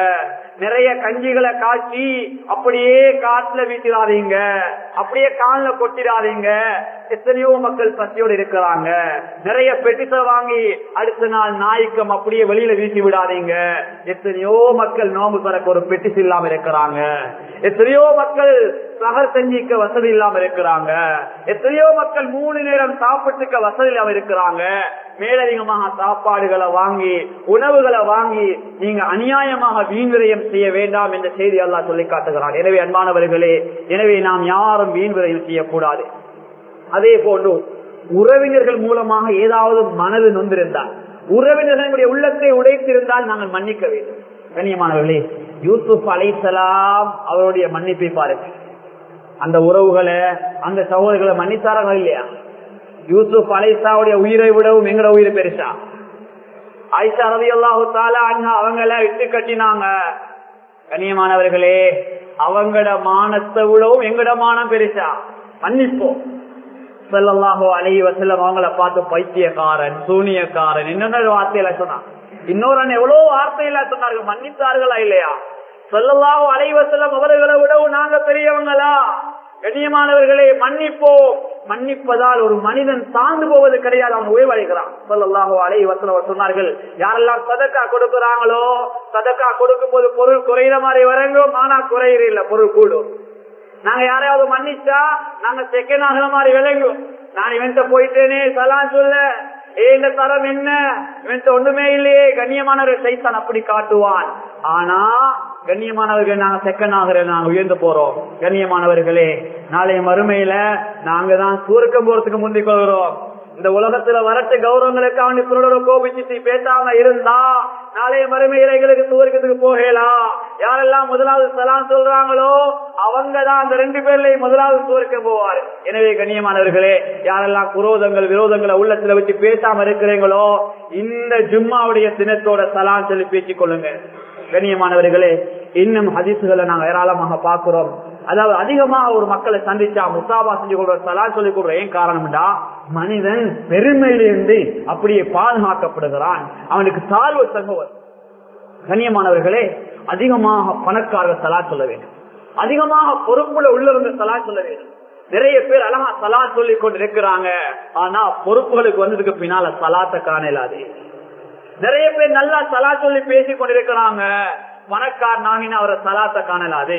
நிறைய கஞ்சிகளை காய்ச்சி அப்படியே காட்டுல வீட்டிடாதீங்க அப்படியே காலில் கொட்டிடாதீங்க. எத்தனையோ மக்கள் பசியோடு இருக்கிறாங்க. நிறைய பெட்டிச வாங்கி அடுத்த நாள் நாய்க்கம் அப்படியே வெளியில வீசி விடாதீங்க எத்தனையோ மக்கள் நோம்பு பிறக்க ஒரு பெட்டிஸ் இல்லாம இருக்கிறாங்க. எத்தனையோ மக்கள் சகர் செஞ்சிக்க வசதி இல்லாம இருக்கிறாங்க. எத்தனையோ மக்கள் மூணு நேரம் சாப்பிட்டுக்க வசதி இல்லாம இருக்கிறாங்க. மேலதிகமாக சாப்பாடுகளை வாங்கி உணவுகளை வாங்கி நீங்க அநியாயமாக வீண்விரயம் செய்ய வேண்டாம் என்ற செய்தி எல்லாம் சொல்லி காட்டுகிறான். எனவே அன்பானவர்களே எனவே நாம் யாரும் வீண்விரயம் செய்யக்கூடாது. அதே போன்று உறவினர்கள் மூலமாக ஏதாவது மனது நொந்திருந்தால் உறவினர்களுடைய உள்ளத்தை உடைத்திருந்தால் நாங்கள் மன்னிக்க வேண்டும். கண்ணியமானவர்களே யூசுப் அலைசலாம் அவருடைய மன்னிப்பை பாருங்கள். அந்த உறவுகளை அந்த சகோதரர்களை மன்னித்தார்கள் இல்லையா? யூசுப் அலைசாவுடைய உயிரை விடவும் எங்கட உயிர் பெருசா? ஐசா ரவி அல்லாஹு அவங்கள விட்டு கட்டினாங்க. கண்ணியமானவர்களே அவங்கட மானத்தை விடவும் எங்கட மானம் பெருசா? மன்னிப்போம். செல்லல்லாஹோ அலை வசல்லம் அவங்கள பார்த்து பைத்தியக்காரன் சூனியக்காரன் இன்னொரு வார்த்தையில சொன்னான்? இன்னொரு எவ்வளவு வார்த்தையில சொன்னார்கள். மன்னித்தார்களா இல்லையா? சொல்லலாகும் அலைவசலம் அவர்களை விடவும் நாங்க பெரியவங்களா? கண்ணியமானவர்களே மன்னிப்போம். மன்னிப்பதால் ஒரு மனிதன் தாழ்ந்து போவது கிடையாது அவன் உயர்வடைகிறான் சொல்லலாகோ அலை வசலம் சொன்னார்கள் யாரெல்லாம் சதக்கா கொடுக்கிறாங்களோ சதக்கா கொடுக்கும் போது பொருள் குறையிற மாதிரி வரங்கும் ஆனா குறையிற பொருள் கூடும். நாங்க யாரையாவது மன்னிச்சா நாங்க செகண்ட் ஆகிற மாதிரி விளங்கும். நான் இவன்ட்ட போயிட்டேனே சலாம் சொல்ல. ஏ இந்த தரம் என்ன? இவன்ட்ட ஒண்ணுமே இல்லையே. கண்ணியமானவர் சைத்தான் அப்படி காட்டுவான். ஆனா கண்ணியமானவர்கள் நாங்க செகண்ட் ஆகிற நாங்க உயர்ந்து போறோம். கண்ணியமானவர்களே நாளைய மறுமையில நாங்க தான் சூருக்கம் போறதுக்கு முந்திக் கொள்கிறோம். இந்த உலகத்துல வரட்டு கௌரவங்களுக்காக அவனு பிறரோட பேசாம இருந்தா நாளைய மறுமையில எங்களுக்கு சூரியத்துக்கு போகலாம் யாரெல்லாம் முதலாவது சலாம் சொல்றாங்களோ அவங்க தான் அந்த ரெண்டு பேர்லயும் முதலாவது சூருக்கு போவார். எனவே கண்ணியமானவர்களே யாரெல்லாம் குரோதங்கள் விரோதங்களை உள்ளத்துல வச்சு பேசாம இருக்கிறீங்களோ இந்த ஜும்மாவுடைய தினத்தோட சலாம் சொல்லி பேசிக் கொள்ளுங்க. கண்ணியமானவர்களே இன்னும் ஹதீசுகளை நாங்க ஏராளமாக பார்க்கிறோம். அதாவது அதிகமாக ஒரு மக்களை சந்திச்சா முசாபா செஞ்சு கொள்ற சலா சொல்லி கொடுற ஏன் காரணம்டா மனிதன் பெருமையிலிருந்து அப்படியே பாதுகாக்கப்படுகிறான். அவனுக்கு தாழ்வு தகவல் கண்ணியமானவர்களே அதிகமாக பணக்காரர்கள் சலா சொல்ல வேண்டும். அதிகமாக பொறுப்புல உள்ளவங்க சலா சொல்ல வேண்டும். நிறைய பேர் அழகா சலா சொல்லி கொண்டு இருக்கிறாங்க ஆனா பொறுப்புகளுக்கு வந்ததுக்கு பின்னால சலாத்த காணலாது. நிறைய பேர் நல்லா சலா சொல்லி பேசி கொண்டிருக்கிறாங்க. பணக்கார் நாகின அவரை சலாத்த காணலாது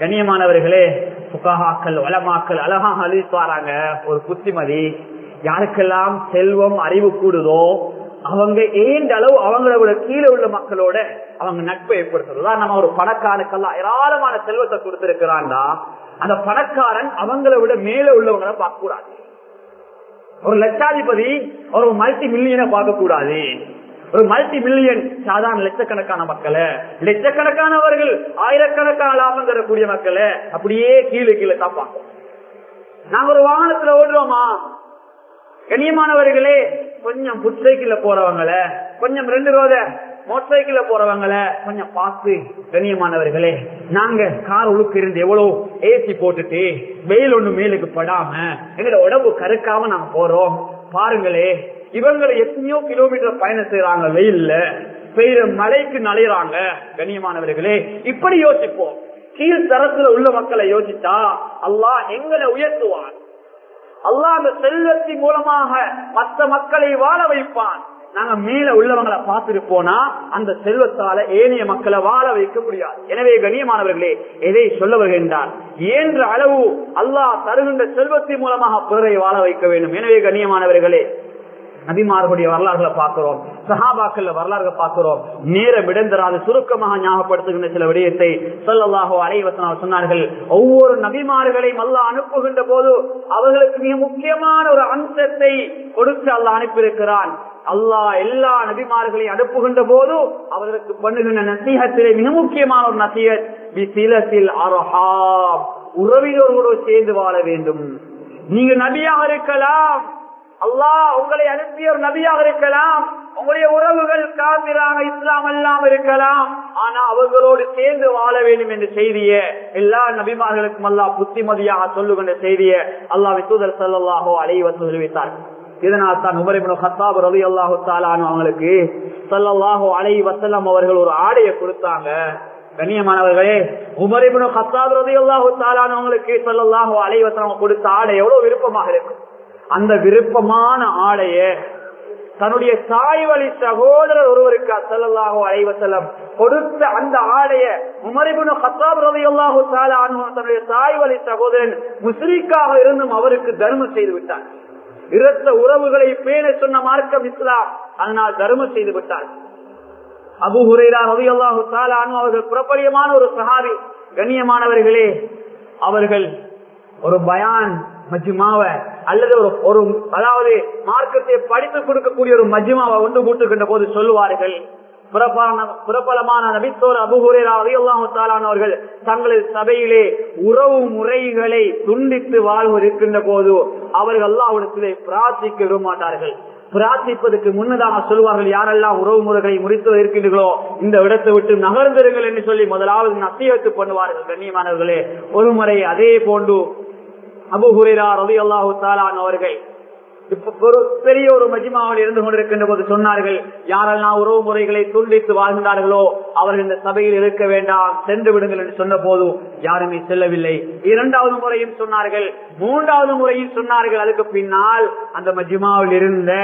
கண்ணியமானவர்களே புகாக்கள் வளமாக்கள் அழகாக அழிப்பாராங்க ஒரு புத்திமதி. யாருக்கெல்லாம் செல்வம் அறிவு கூடுதோ அவங்க ஏந்த அளவு அவங்கள விட கீழே உள்ள மக்களோட அவங்க நட்பை ஏற்படுத்துறதா. நம்ம ஒரு பணக்காரனுக்கெல்லாம் ஏராளமான செல்வத்தை கொடுத்திருக்கிறான்டா. அந்த பணக்காரன் அவங்கள விட மேல உள்ளவங்களை பார்க்க கூடாது ஒரு லட்சாதிபதி ஒரு மல்டி மில்லியனை பார்க்க கூடாது ஒரு மல்டி மில்லியன் சாதாரண லட்சக்கணக்கான மக்களை லட்சக்கணக்கானவர்கள் ஆயிரக்கணக்கான லாபம் தரக்கூடிய மக்களை அப்படியே கீழே கீழே தாப்பாங்க. நாங்க ஒரு வாகனத்துல ஓடுறோமா? கண்ணியமானவர்களே கொஞ்சம் புட் சைக்கிள்ல போறவங்கள கொஞ்சம் ரெண்டு ரோத மோட்டர் சைக்கிள்ல போறவங்கள கொஞ்சம் பார்த்து கண்ணியமானவர்களே நாங்க கார் உழுக்கு இருந்து எவ்வளவு ஏசி போட்டுட்டு வெயில் ஒண்ணு மேலுக்கு படாம எங்களோட உடம்பு கருக்காம நாங்க போறோம். பாருங்களே இவங்களை எத்தனையோ கிலோமீட்டர் பயணம் செய்யறாங்க வெயில்ல. பெய்யுற மழைக்கு நலையிறாங்க கண்ணியமானவர்களே. இப்படி யோசிப்போம். கீழ் தரத்துல உள்ள மக்களை யோசித்தா அல்லாஹ் எங்களை உயர்த்துவான். அல்லாஹ் அந்த செல்வத்தின் மூலமாக மற்ற மக்களை வாழ வைப்பான். நாங்க மேல உள்ளவங்களை பார்த்துட்டு போனா அந்த செல்வத்தால ஏனைய மக்களை வாழ வைக்க முடியாது. எனவே கண்ணியமானவர்களே எதை சொல்ல வருகின்றார் ஏன்ற அளவு அல்லாஹ் தருகின்ற செல்வத்தின் மூலமாக பிறரை வாழ வைக்க வேண்டும். எனவே கண்ணியமானவர்களே நபிமார்களுடைய வரலாறுகளை பார்க்கிறோம். சஹாபாக்கள் வரலாறுகளை பார்க்கிறோம். நேரம் இடந்தராது சுருக்கமாக ஞாபகப்படுத்துகின்ற சில விடயத்தை சொல்லலாகோ அலைவசனம் சொன்னார்கள். ஒவ்வொரு நபிமார்களையும் அல்ல அனுப்புகின்ற போது அவர்களுக்கு மிக முக்கியமான ஒரு அம்சத்தை கொடுத்து அல்ல அனுப்பியிருக்கிறான். அல்லாஹ் எல்லா நபிமார்களையும் அனுப்புகின்ற போது அவர்களுக்கு பண்ணுகின்ற நசீகத்திலே மிக முக்கியமான ஒரு நசீகத்தில் உறவினர்களோடு சேர்ந்து வாழ வேண்டும். நீங்க நபியாக இருக்கலாம். அல்லாஹ் உங்களை அனுப்பிய ஒரு நபியாக இருக்கலாம். உங்களுடைய உறவுகள் காவிராக இஸ்லாம் எல்லாம் இருக்கலாம். ஆனா அவர்களோடு சேர்ந்து வாழ வேண்டும் என்ற செய்திய எல்லா நபிமார்களுக்கும் அல்லா புத்திமதியாக சொல்லுகின்ற செய்திய அல்லாஹ் தூதர் சல்லாஹோ அலைவத் தெரிவித்தார். இதனால் தான் உமரிபுன் ஹத்தாப் ரவி அல்லாஹு தாலான் அவங்களுக்கு சல்லாஹோ அலை வசலம் அவர்கள் ஒரு ஆடையை கொடுத்தாங்க. கண்ணியமானவர்களே உமரிபுன் ஹத்தாப் ரவி அல்லாஹு சாலானு அவங்களுக்கு சல்லாஹோ அலை வசலம் கொடுத்த ஆடை எவ்வளவு விருப்பமாக இருக்கும் அந்த விருப்பமான ஆடைய தன்னுடைய தாய் வழி சகோதரர் ஒருவருக்கு அசல்லாஹோ அலைவசலம் கொடுத்த அந்த ஆடைய உமரிபுனு ஹத்தாப் ரவி அல்லாஹு தன்னுடைய தாய் வழி சகோதரன் முஸ்லிக்காக இருந்தும் அவருக்கு தர்மம் செய்து விட்டார். இரத்த உறவுகளை பேண சொன்ன மார்க்கம் இஸ்லாம். அதனால் தர்மம் செய்து விட்டார். அபு ஹுரேரா ரவி அல்லாஹு அவர்கள் புறப்படியமான ஒரு சஹாபி கண்ணியமானவர்களே அவர்கள் ஒரு பயான் மஜ்மாவ அல்லது ஒரு ஒரு அதாவது மார்க்கத்தை படித்து கொடுக்கக்கூடிய ஒரு மஜ்மாவை ஒன்று கூட்டுகின்ற போது சொல்லுவார்கள். புறப்பலமான நபித்தோர் அபுகுரேராவர்கள் தங்களது சபையிலே உறவு முறைகளை துண்டித்து வாழ்வு இருக்கின்ற போது அவர்கள் அல்லாவிடத்திலே பிரார்த்திக்க விரும்பாட்டார்கள் பிரார்த்திப்பதற்கு முன்னதாக சொல்வார்கள் யாரெல்லாம் உறவு முறைகளை முறித்து இருக்கின்றீர்களோ இந்த இடத்தை விட்டு நகர்ந்திருங்கள் என்று சொல்லி முதலாவது நசியத்து பண்ணுவார்கள். கண்ணியமானவர்களே ஒரு முறை அதே போன்று அபு ரவி அல்லாஹு தாலான் அவர்கள் ஒரு பெரிய ஒரு மஜிமாவில் இருந்து கொண்டிருக்கின்ற போது சொன்னார்கள் யாரெல்லாம் உறவு முறைகளை துண்டித்து வாழ்ந்தார்களோ அவர்கள் இந்த சபையில் இருக்க வேண்டாம் சென்று விடுங்கள் என்று சொன்ன போது யாருமே செல்லவில்லை. இரண்டாவது முறையும் சொன்னார்கள் மூன்றாவது முறையும் சொன்னார்கள். அதுக்கு பின்னால் அந்த மஜிமாவில் இருந்த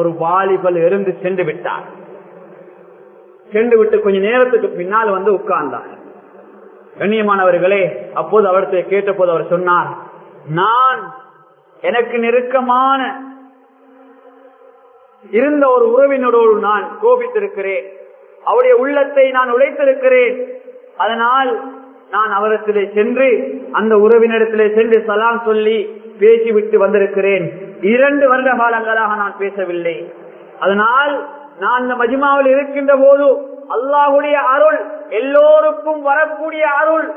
ஒரு வாலிபல் இருந்து சென்று விட்டார். சென்று விட்டு கொஞ்ச நேரத்துக்கு பின்னால் வந்து உட்கார்ந்தார். கண்ணியமானவர்களே அப்போது அவர்கிட்ட கேட்ட போது அவர் சொன்னார் நான் எனக்கு நெருக்கமான இருந்த ஒரு உறவினரோடு நான் கோபித்திருக்கிறேன். அவருடைய உள்ளத்தை நான் உழைத்திருக்கிறேன் அதனால் நான் அவரிடத்திலே சென்று அந்த உறவினரிடத்திலே சென்று சலாம் சொல்லி பேசிவிட்டு வந்திருக்கிறேன். இரண்டு வருட காலங்களாக நான் பேசவில்லை. அதனால் நான் இந்த மஜிமாவில் இருக்கின்ற போது அல்லாஹுடைய அருள் எல்லோருக்கும் வரக்கூடிய அருள்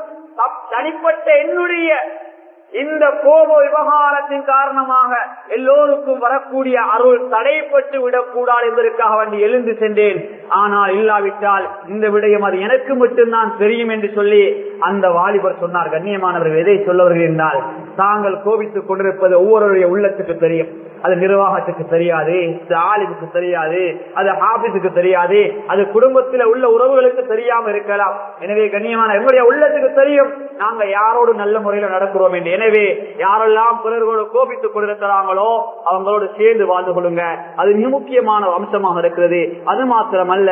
தனிப்பட்ட என்னுடைய இந்த கோப விவகாரத்தின் காரணமாக எல்லோருக்கும் வரக்கூடிய அருள் தடைப்பட்டு விடக்கூடாது என்பதற்காக வேண்டி எழுந்து சென்றேன். ஆனால் இல்லாவிட்டால் இந்த விடயம் அது எனக்கு மட்டும்தான் தெரியும் என்று சொல்லி அந்த வாலிபர் சொன்னார். கண்ணியமானவர்கள் எதை சொல்லவர்கள் என்றால் தாங்கள் கோபித்துக் கொண்டிருப்பது ஒவ்வொருடைய உள்ளத்துக்கு தெரியும். அது நிர்வாகத்துக்கு தெரியாது ஆலிமுக்கு தெரியாது அது ஆபீஸுக்கு தெரியாது அது குடும்பத்தில் உள்ள உறவுகளுக்கு தெரியாம இருக்கலாம். எனவே கண்ணியமான எங்களுடைய உள்ளத்துக்கு தெரியும். நாங்க யாரோடு நல்ல முறையில நடக்கிறோம் என்று. எனவே யாரெல்லாம் பிறர்களோடு கோபித்துக் கொண்டிருக்கிறாங்களோ அவங்களோடு சேர்ந்து வாழ்ந்து கொள்ளுங்க. அது மிக முக்கியமான அம்சமாக இருக்கிறது. அது மாத்திரமல்ல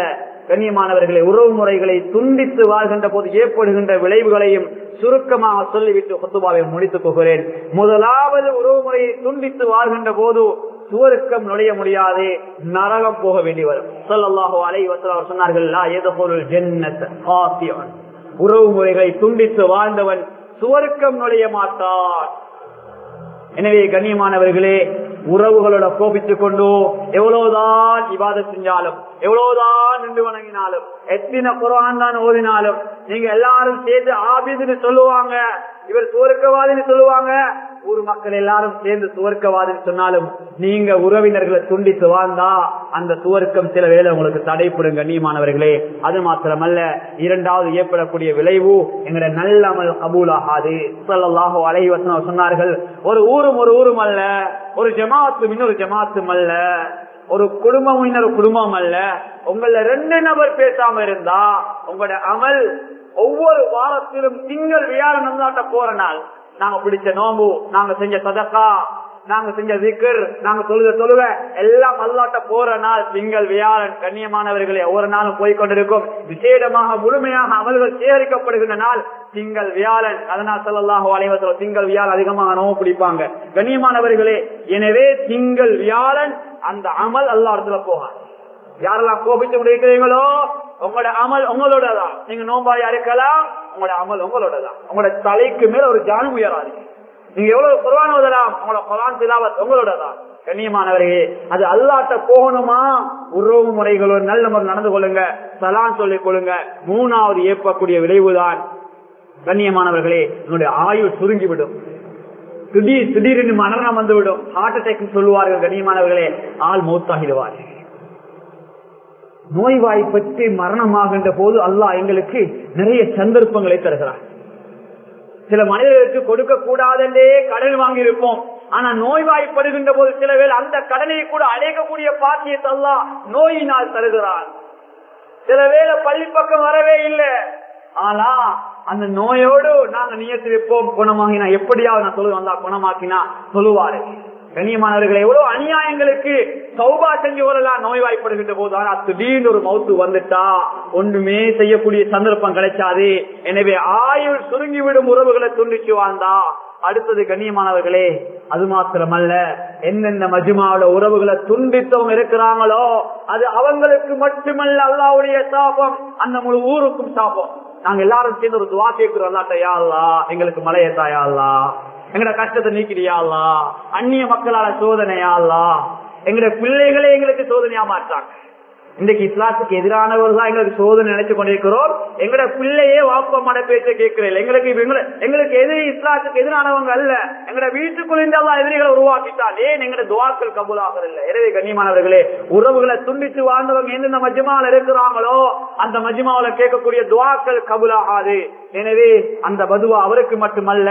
கண்ணியமானவர்களை உறவு முறைகளை துண்டித்து வாழ்கின்ற போது ஏற்படுகின்ற விளைவுகளையும் சுருக்கமாக சொல்லிவிட்டு கொத்துபாவை முடித்துக் கொள்கிறேன். முதலாவது உறவுமுறையை துண்டித்து வாழ்கின்ற போது சுவருக்கம் நுழைய முடியாது நரகம் போக வேண்டி வரும். சொல்லல்லாஹோ அலை வசல் சொன்னார்கள் உறவு முறைகளை துண்டித்து வாழ்ந்தவன் சுவருக்கம் நுழைய மாட்டான். எனவே கண்ணியமானவர்களே உறவுகளோட கோபித்துக் கொண்டு எவ்வளவுதான் விவாதம் செஞ்சாலும் எவ்வளவுதான் நின்று வணங்கினாலும் எத்தனை குரான் தான் ஓதினாலும் நீங்க எல்லாரும் சேர்ந்து ஆபீதுன்னு சொல்லுவாங்க. இவர் சுவர்க்கவாதின்னு சொல்லுவாங்க. ஊர் மக்கள் எல்லாரும் சேர்ந்து சுவர்க்கவாதின்னு சொன்னாலும் நீங்க உறவினர்களை துண்டித்து வாழ்ந்தா அந்த சுவர்க்கம் சில வேலை உங்களுக்கு தடைப்படும் கண்ணியமானவர்களே அது மாத்திரமல்ல இரண்டாவது ஏற்படக்கூடிய விளைவு எங்களுடைய நல்லமல் கபூலாகாது. சொல்லலாக அலைவசனம் சொன்னார்கள் ஒரு ஊரும் ஒரு ஊரும் அல்ல ஒரு ஜமாத்தும் இன்னொரு ஜமாத்தும் அல்ல. ஒரு குடும்பம் இன்னொரு குடும்பம் அல்ல. உங்கள ரெண்டு நபர் பேசாம இருந்தா உங்களோட அமல் ஒவ்வொரு வாரத்திலும் திங்கள் வியாழன் போற நாள். நாங்க பிடிச்ச நோம்பு நாங்க செஞ்ச சதக்கா நாங்க செஞ்ச விக்கர் நாங்க தொழுத தொழுவ எல்லாம் அல்லாட்ட போற நாள் திங்கள் வியாழன் கண்ணியமானவர்களே ஒவ்வொரு நாளும் போய்கொண்டிருக்கும் விசேடமாக முழுமையாக அமல்கள் சேகரிக்கப்படுகின்ற நாள் திங்கள் வியாழன். அதனால் சொல்லலாக அலைவசம் திங்கள் வியாழன் அதிகமாக நோவு பிடிப்பாங்க. கண்ணியமானவர்களே எனவே திங்கள் வியாழன் அந்த அமல் அல்லா இடத்துல போகாது. யாரெல்லாம் கோபித்து முடிக்கிறீங்களோ உங்களோட அமல் உங்களோட தான் நீங்க நோம்பாயா இருக்கலாம் உங்களோட அமல் உங்களோட தான் உங்களோட தலைக்கு மேல ஒரு ஜானம் உயராதீங்க. நீங்க எவ்வளவு குரான் ஓதலாம்? உங்களோட குரான் திலாவத் உங்களோட தான் கண்ணியமானவர்களே அது அல்லாட்ட போகணுமா? உறவு முறைகளோடு நல்ல முறை நடந்து கொள்ளுங்க. சலான் சொல்லிக் கொள்ளுங்க மூணாவது ஏற்பக்கூடிய விளைவுதான். கண்ணியமானவர்களே என்னுடைய ஆயுள் சுருங்கிவிடும். திடீர் திடீரென்று மரணம் வந்துவிடும். ஹார்ட் அட்டாக் சொல்லுவார்கள் கண்ணியமானவர்களே ஆள் மௌத்தாகிடுவார். நோய்வாய்ப்பட்டு மரணமாகின்ற போது அல்லாஹ் எங்களுக்கு நிறைய சந்தர்ப்பங்களை தருகிறார். சில மனிதர்களுக்கு கொடுக்க கூடாதே கடன் வாங்கி இருப்போம் ஆனா நோய்வாய்ப்படுகின்ற போது சில பேர் அந்த கடனை கூட அழைக்கக்கூடிய பாக்கியத்தை நோயினால் தருகிறான். சில வேளை பள்ளி பக்கம் வரவே இல்லை. ஆனா அந்த நோயோடு நாங்க நியத்து வைப்போம் குணமாகினா எப்படியாவது நான் சொல்லுவேன் குணமாக்கினா சொல்லுவாரு. கண்ணியமானவர்கள் எவ்வளவு அநியாயங்களுக்கு சௌபா செஞ்சு கொள்ளலாம். நோய்வாய்ப்படுகின்ற போது ஆனா திடீர்னு ஒரு மௌத்து வந்துட்டா ஒன்றுமே செய்யக்கூடிய சந்தர்ப்பம் கிடைச்சாது எனவே ஆயுள் சுருங்கிவிடும் உறவுகளை துண்டிச்சு வாழ்ந்தா அடுத்தது கண்ணியமானவர்களே அது மாத்திரமல்ல. எந்தெந்த மஜுமாவோட உறவுகளை துண்டித்தவங்க இருக்கிறாங்களோ அது அவங்களுக்கு மட்டுமல்ல அல்லாவுடைய சாபம். அந்த முழு ஊருக்கும் சாபம். நாங்க எல்லாரும் சேர்ந்து ஒரு துவா கேட்கிறோம். அல்லாட்டையா அல்லா எங்களுக்கு மலையத்தாயா அல்லா எங்கட கஷ்டத்தை நீக்கிறியாளா அந்நிய மக்களால சோதனையாளா எங்கட பிள்ளைகளே எங்களுக்கு சோதனையா மாற்றாங்க. இன்றைக்கு இஸ்லாத்துக்கு எதிரானவர்கள் எங்களுக்கு சோதனை நினைச்சு கொண்டிருக்கிறோம். எங்கட பிள்ளையே வாப்பமான பேச்ச கேட்கிறேன். எங்களுக்கு எங்களுக்கு எதிரி இஸ்லாத்துக்கு எதிரானவங்க அல்ல. எங்கட வீட்டுக்குள் இருந்தாலும் எதிரிகளை உருவாக்கிட்டால் ஏன் எங்கட துவாக்கள் கபூலாக இல்லை? எனவே கண்ணியமானவர்களே உறவுகளை துண்டித்து வாழ்ந்தவங்க எந்தெந்த மஜ்மாவில் இருக்கிறாங்களோ அந்த மஜ்மாவில கேட்கக்கூடிய துவாக்கள் கபுலாகாது. எனவே அந்த பதுவா அவருக்கு மட்டுமல்ல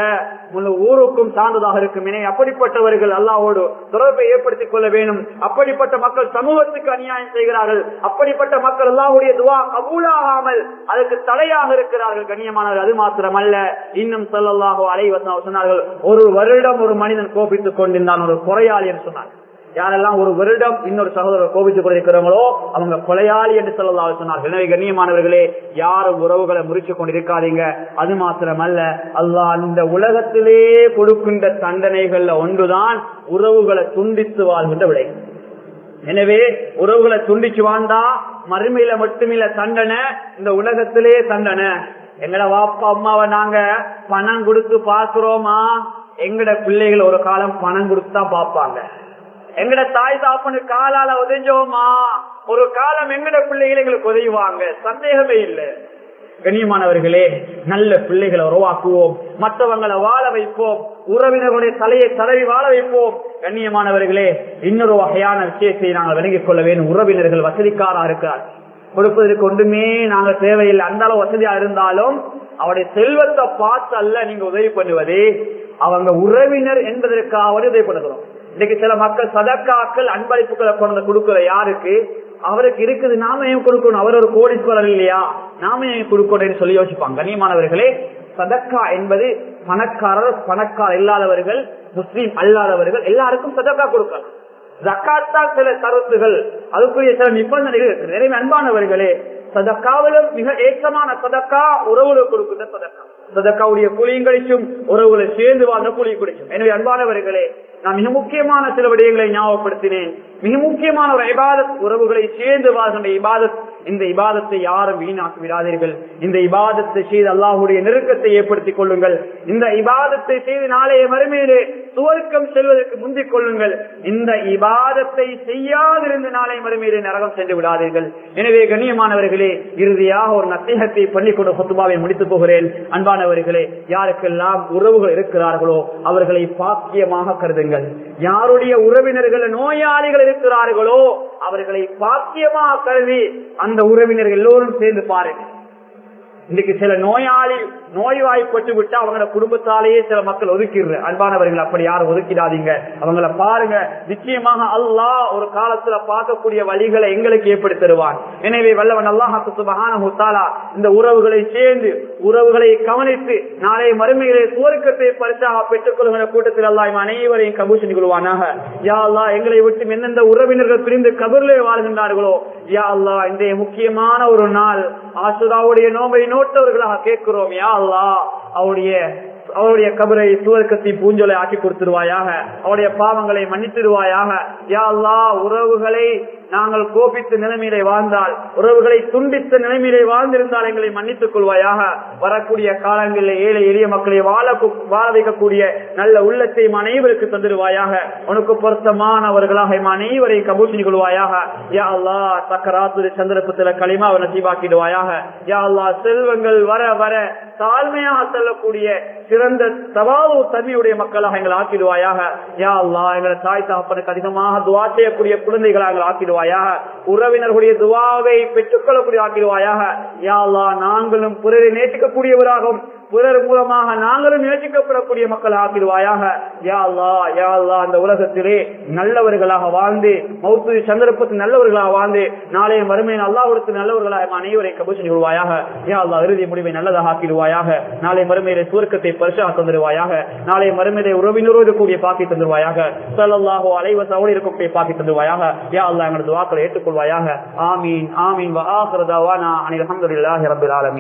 முழு ஊருக்கும் சார்ந்ததாக இருக்கும். என அப்படிப்பட்டவர்கள் அல்லாவோடு தொடர்பை ஏற்படுத்திக் கொள்ள வேண்டும். அப்படிப்பட்ட மக்கள் சமூகத்துக்கு அநியாயம் செய்கிறார்கள். அப்படிப்பட்ட மக்கள் எல்லாருடைய துவா கபூலாகாமல் அதுக்கு தடையாக இருக்கிறார்கள். கண்ணியமானவர் அது மாத்திரமல்ல. இன்னும் சொல்லலாகோ அலைவசம் சொன்னார்கள் ஒரு வருடம் ஒரு மனிதன் கோபித்துக் கொண்டிருந்தான் ஒரு குறையாளி என்று சொன்னார் யாரெல்லாம் ஒரு வருடம் இன்னொரு சகோதரர் கோபித்துக் கொண்டிருக்கிறவங்களோ அவங்க கொலையாளி என்று சொல்லலாம் சொன்னார்கள். எனவே கண்ணியமானவர்களே யாரும் உறவுகளை முறிச்சு கொண்டிருக்காதீங்க. அது மாத்திரமல்ல அல்லாஹ் இந்த உலகத்திலே கொடுக்கின்ற தண்டனைகள்ல ஒன்றுதான் உறவுகளை துண்டித்து வாழ்கின்ற விடை. எனவே உறவுகளை துண்டிச்சு வாழ்ந்தா மறுமையில மட்டுமில்ல தண்டனை இந்த உலகத்திலே தண்டனை. எங்கட வாப்பா அம்மாவை நாங்க பணம் கொடுத்து பாக்குறோமா எங்கட பிள்ளைகள் ஒரு காலம் பணம் கொடுத்துதான் பாப்பாங்க எங்கட தாய் தாப்பனு காலால உதஞ்சோமா? ஒரு காலம் எங்கட பிள்ளைகள் எங்களுக்கு உதவுவாங்க சந்தேகமே இல்லை. கண்ணியமானவர்களே நல்ல பிள்ளைகளை உருவாக்குவோம் மற்றவங்களை வாழ வைப்போம் உறவினர்களுடைய தலையை தடவி வாழ வைப்போம். கண்ணியமானவர்களே இன்னொரு வகையான விஷயத்தை நாங்கள் விளங்கிக் கொள்ள வேண்டும். உறவினர்கள் வசதிக்காரா இருக்கிறார் கொடுப்பதற்கு ஒன்றுமே நாங்கள் தேவையில்லை. அந்த அளவு வசதியா இருந்தாலும் அவருடைய செல்வத்தை பார்த்து அல்ல நீங்க உதவி பண்ணுவது. அவங்க உறவினர் என்பதற்காக உதவி பண்ணுகிறோம். இன்னைக்கு சில மக்கள் சதக்காக்கள் அன்பளிப்புகளை கொண்டு கொடுக்கிற யாருக்கு? அவருக்கு இருக்குது நாம ஏன் கொடுக்கணும்? அவர் ஒரு கோடீஸ்வரர் இல்லையா? நாம ஏன் கொடுக்கணும் சொல்லி யோசிப்பாங்க. கண்ணியமானவர்களே சதக்கா என்பது பணக்காரர் பணக்கார இல்லாதவர்கள் முஸ்லீம் அல்லாதவர்கள் எல்லாருக்கும் சதக்கா கொடுக்கலாம். ஜக்காத்தா சில கருத்துகள். அதுக்குரிய சில நிபந்தனைகள் இருக்கு நிறைய அன்பானவர்களே சதக்காவிலும் மிக ஏக்கமான சதக்கா உறவுகளை கொடுக்கின்ற சதக்கா. சதக்காவுடைய கூலியும் கிடைக்கும் உறவுகளை சேர்ந்து வாழ்ந்த கூலி கிடைக்கும் எனவே அன்பானவர்களே நான் மிக முக்கியமான சில விடயங்களை ஞாபகப்படுத்தினேன். மிக முக்கியமான ஒரு இபாதத் உறவுகளை சேர்ந்து வாழ்கின்ற இபாதத் இந்த இபாதத்தை யாரும் வீணாக்கி விடாதீர்கள் இந்த இபாதத்தை செய்து அல்லாஹுடைய நெருக்கத்தை ஏற்படுத்திக் கொள்ளுங்கள். இந்த இபாதத்தை செய்து நாளைய மறுமையிலே துவர்க்கம் செல்வதற்கு முந்திக் கொள்ளுங்கள். இந்த இபாதத்தை செய்யாதிருந்து நாளைய மறுமையிலே நரகம் சென்று விடாதீர்கள். எனவே கண்ணியமானவர்களே இறுதியாக ஒரு நத்தீகத்தை பண்ணிக்கொண்டு சொத்துபாவை முடித்து போகிறேன். அன்பானவர்களே யாருக்கெல்லாம் உறவுகள் இருக்கிறார்களோ அவர்களை பாக்கியமாக கருதுங்கள். யாருடைய உறவினர்கள் நோயாளிகள் இருக்கிறார்களோ அவர்களை பாக்கியமாக கருதி அந்த உறவினர்கள் எல்லோரும் சேர்ந்து பாரு. இன்னைக்கு சில நோயாளி நோய்வாய்ப்பட்டு விட்டு அவங்களோட குடும்பத்தாலேயே சில மக்கள் ஒதுக்கிடுற. அன்பானவர்கள் அப்படி யாரும் ஒதுக்கிடாதீங்க. அவங்கள பாருங்க. நிச்சயமாக அல்லாஹ் ஒரு காலத்துல பார்க்கக்கூடிய வழிகளை எங்களுக்கு ஏற்படுத்தி தருவான். எனவே வல்லவன் அல்லாஹ் சுபகான முத்தாலா இந்த உறவுகளை சேர்ந்து உறவுகளை கவனித்து நாளை மறுமையிலே சுவர்க்கத்தை பரிசாக பெற்றுக் கொள்கிற கூட்டத்தில் அல்லாஹ் அனைவரையும் கபூஷன் கொள்வானாக. யா அல்லா எங்களை விட்டு எந்தெந்த உறவினர்கள் பிரிந்து கபூர்லே வாழ்கின்றார்களோ யா அல்லா இன்றைய முக்கியமான ஒரு நாள். ஆசுராவுடைய நோம்பை நோட்டவர்களாக கேட்கிறோம் யா அல்லா அவருடைய அவருடைய கபரை சுவர்க்கத்தை பூஞ்சொலை ஆக்கி கொடுத்துருவாயாக அவருடைய பாவங்களை மன்னித்துருவாயாக. யா அல்லா உறவுகளை நாங்கள் கோபித்து நிலைமையிலே வாழ்ந்தால் உறவுகளை துண்டித்த நிலைமையிலே வாழ்ந்திருந்தால் எங்களை மன்னித்துக் கொள்வாயாக. வரக்கூடிய காலங்களில் ஏழை எளிய மக்களை வாழ வாழ வைக்கக்கூடிய நல்ல உள்ளத்தை அனைவருக்கு தந்துடுவாயாக உனக்கு பொருத்தமானவர்களாக அனைவரை கபூசி கொள்வாயாக. யா அல்லா தக்கராத்து சந்திரபுத்திர களிமா நசீபாக்கிடுவாயாக. யா அல்லா செல்வங்கள் வர வர தாழ்மையாக செல்லக்கூடிய சிறந்த சவாலு தன்மையுடைய மக்களாக எங்களை ஆக்கிடுவாயாக. யா அல்லா எங்களை தாய் தகப்பனுக்கு அதிகமாக துவா செய்யக்கூடிய குழந்தைகளாக எங்களை ஆக்கிடுவாயாக. உறவினர்களுடைய துவாவை பெற்றுக்கொள்ளக்கூடிய ஆக்கிடுவாயாக. யா அல்லா நாங்களும் பிறரை நேசிக்கக்கூடியவராகவும் பிறர் மூலமாக நாங்களும் நேசிக்கப்படக்கூடிய மக்கள் ஆக்கிடுவாயாக. யா அல்லா யா அல்லா அந்த உலகத்திலே நல்லவர்களாக வாழ்ந்து மௌத்து சந்தர்ப்பத்தில் நல்லவர்களாக வாழ்ந்து நாளைய மறுமையின் அல்லாவிடத்து நல்லவர்களாக அனைவரை கபூசி கொள்வாயாக. யா அல்லா இறுதி முடிவை நல்லதாக ஆக்கிடுவாயாக. நாளை மறுமையிலே சுருக்கத்தை பரிசாக தந்துடுவாயாக. நாளை மறுமையிலே உறவினரோடு கூடிய பாக்கி தந்துடுவாயாக. சல்லாஹோ அலைவசோடு இருக்கக்கூடிய பாக்கி தந்துடுவாயாக. யா அல்லா எங்களது வாக்களை ஏற்றுக்கொள்வாயாக. ஆமீன் ஆமீன். வா ஆஹிர தவானா அனில் ஆலமீன்.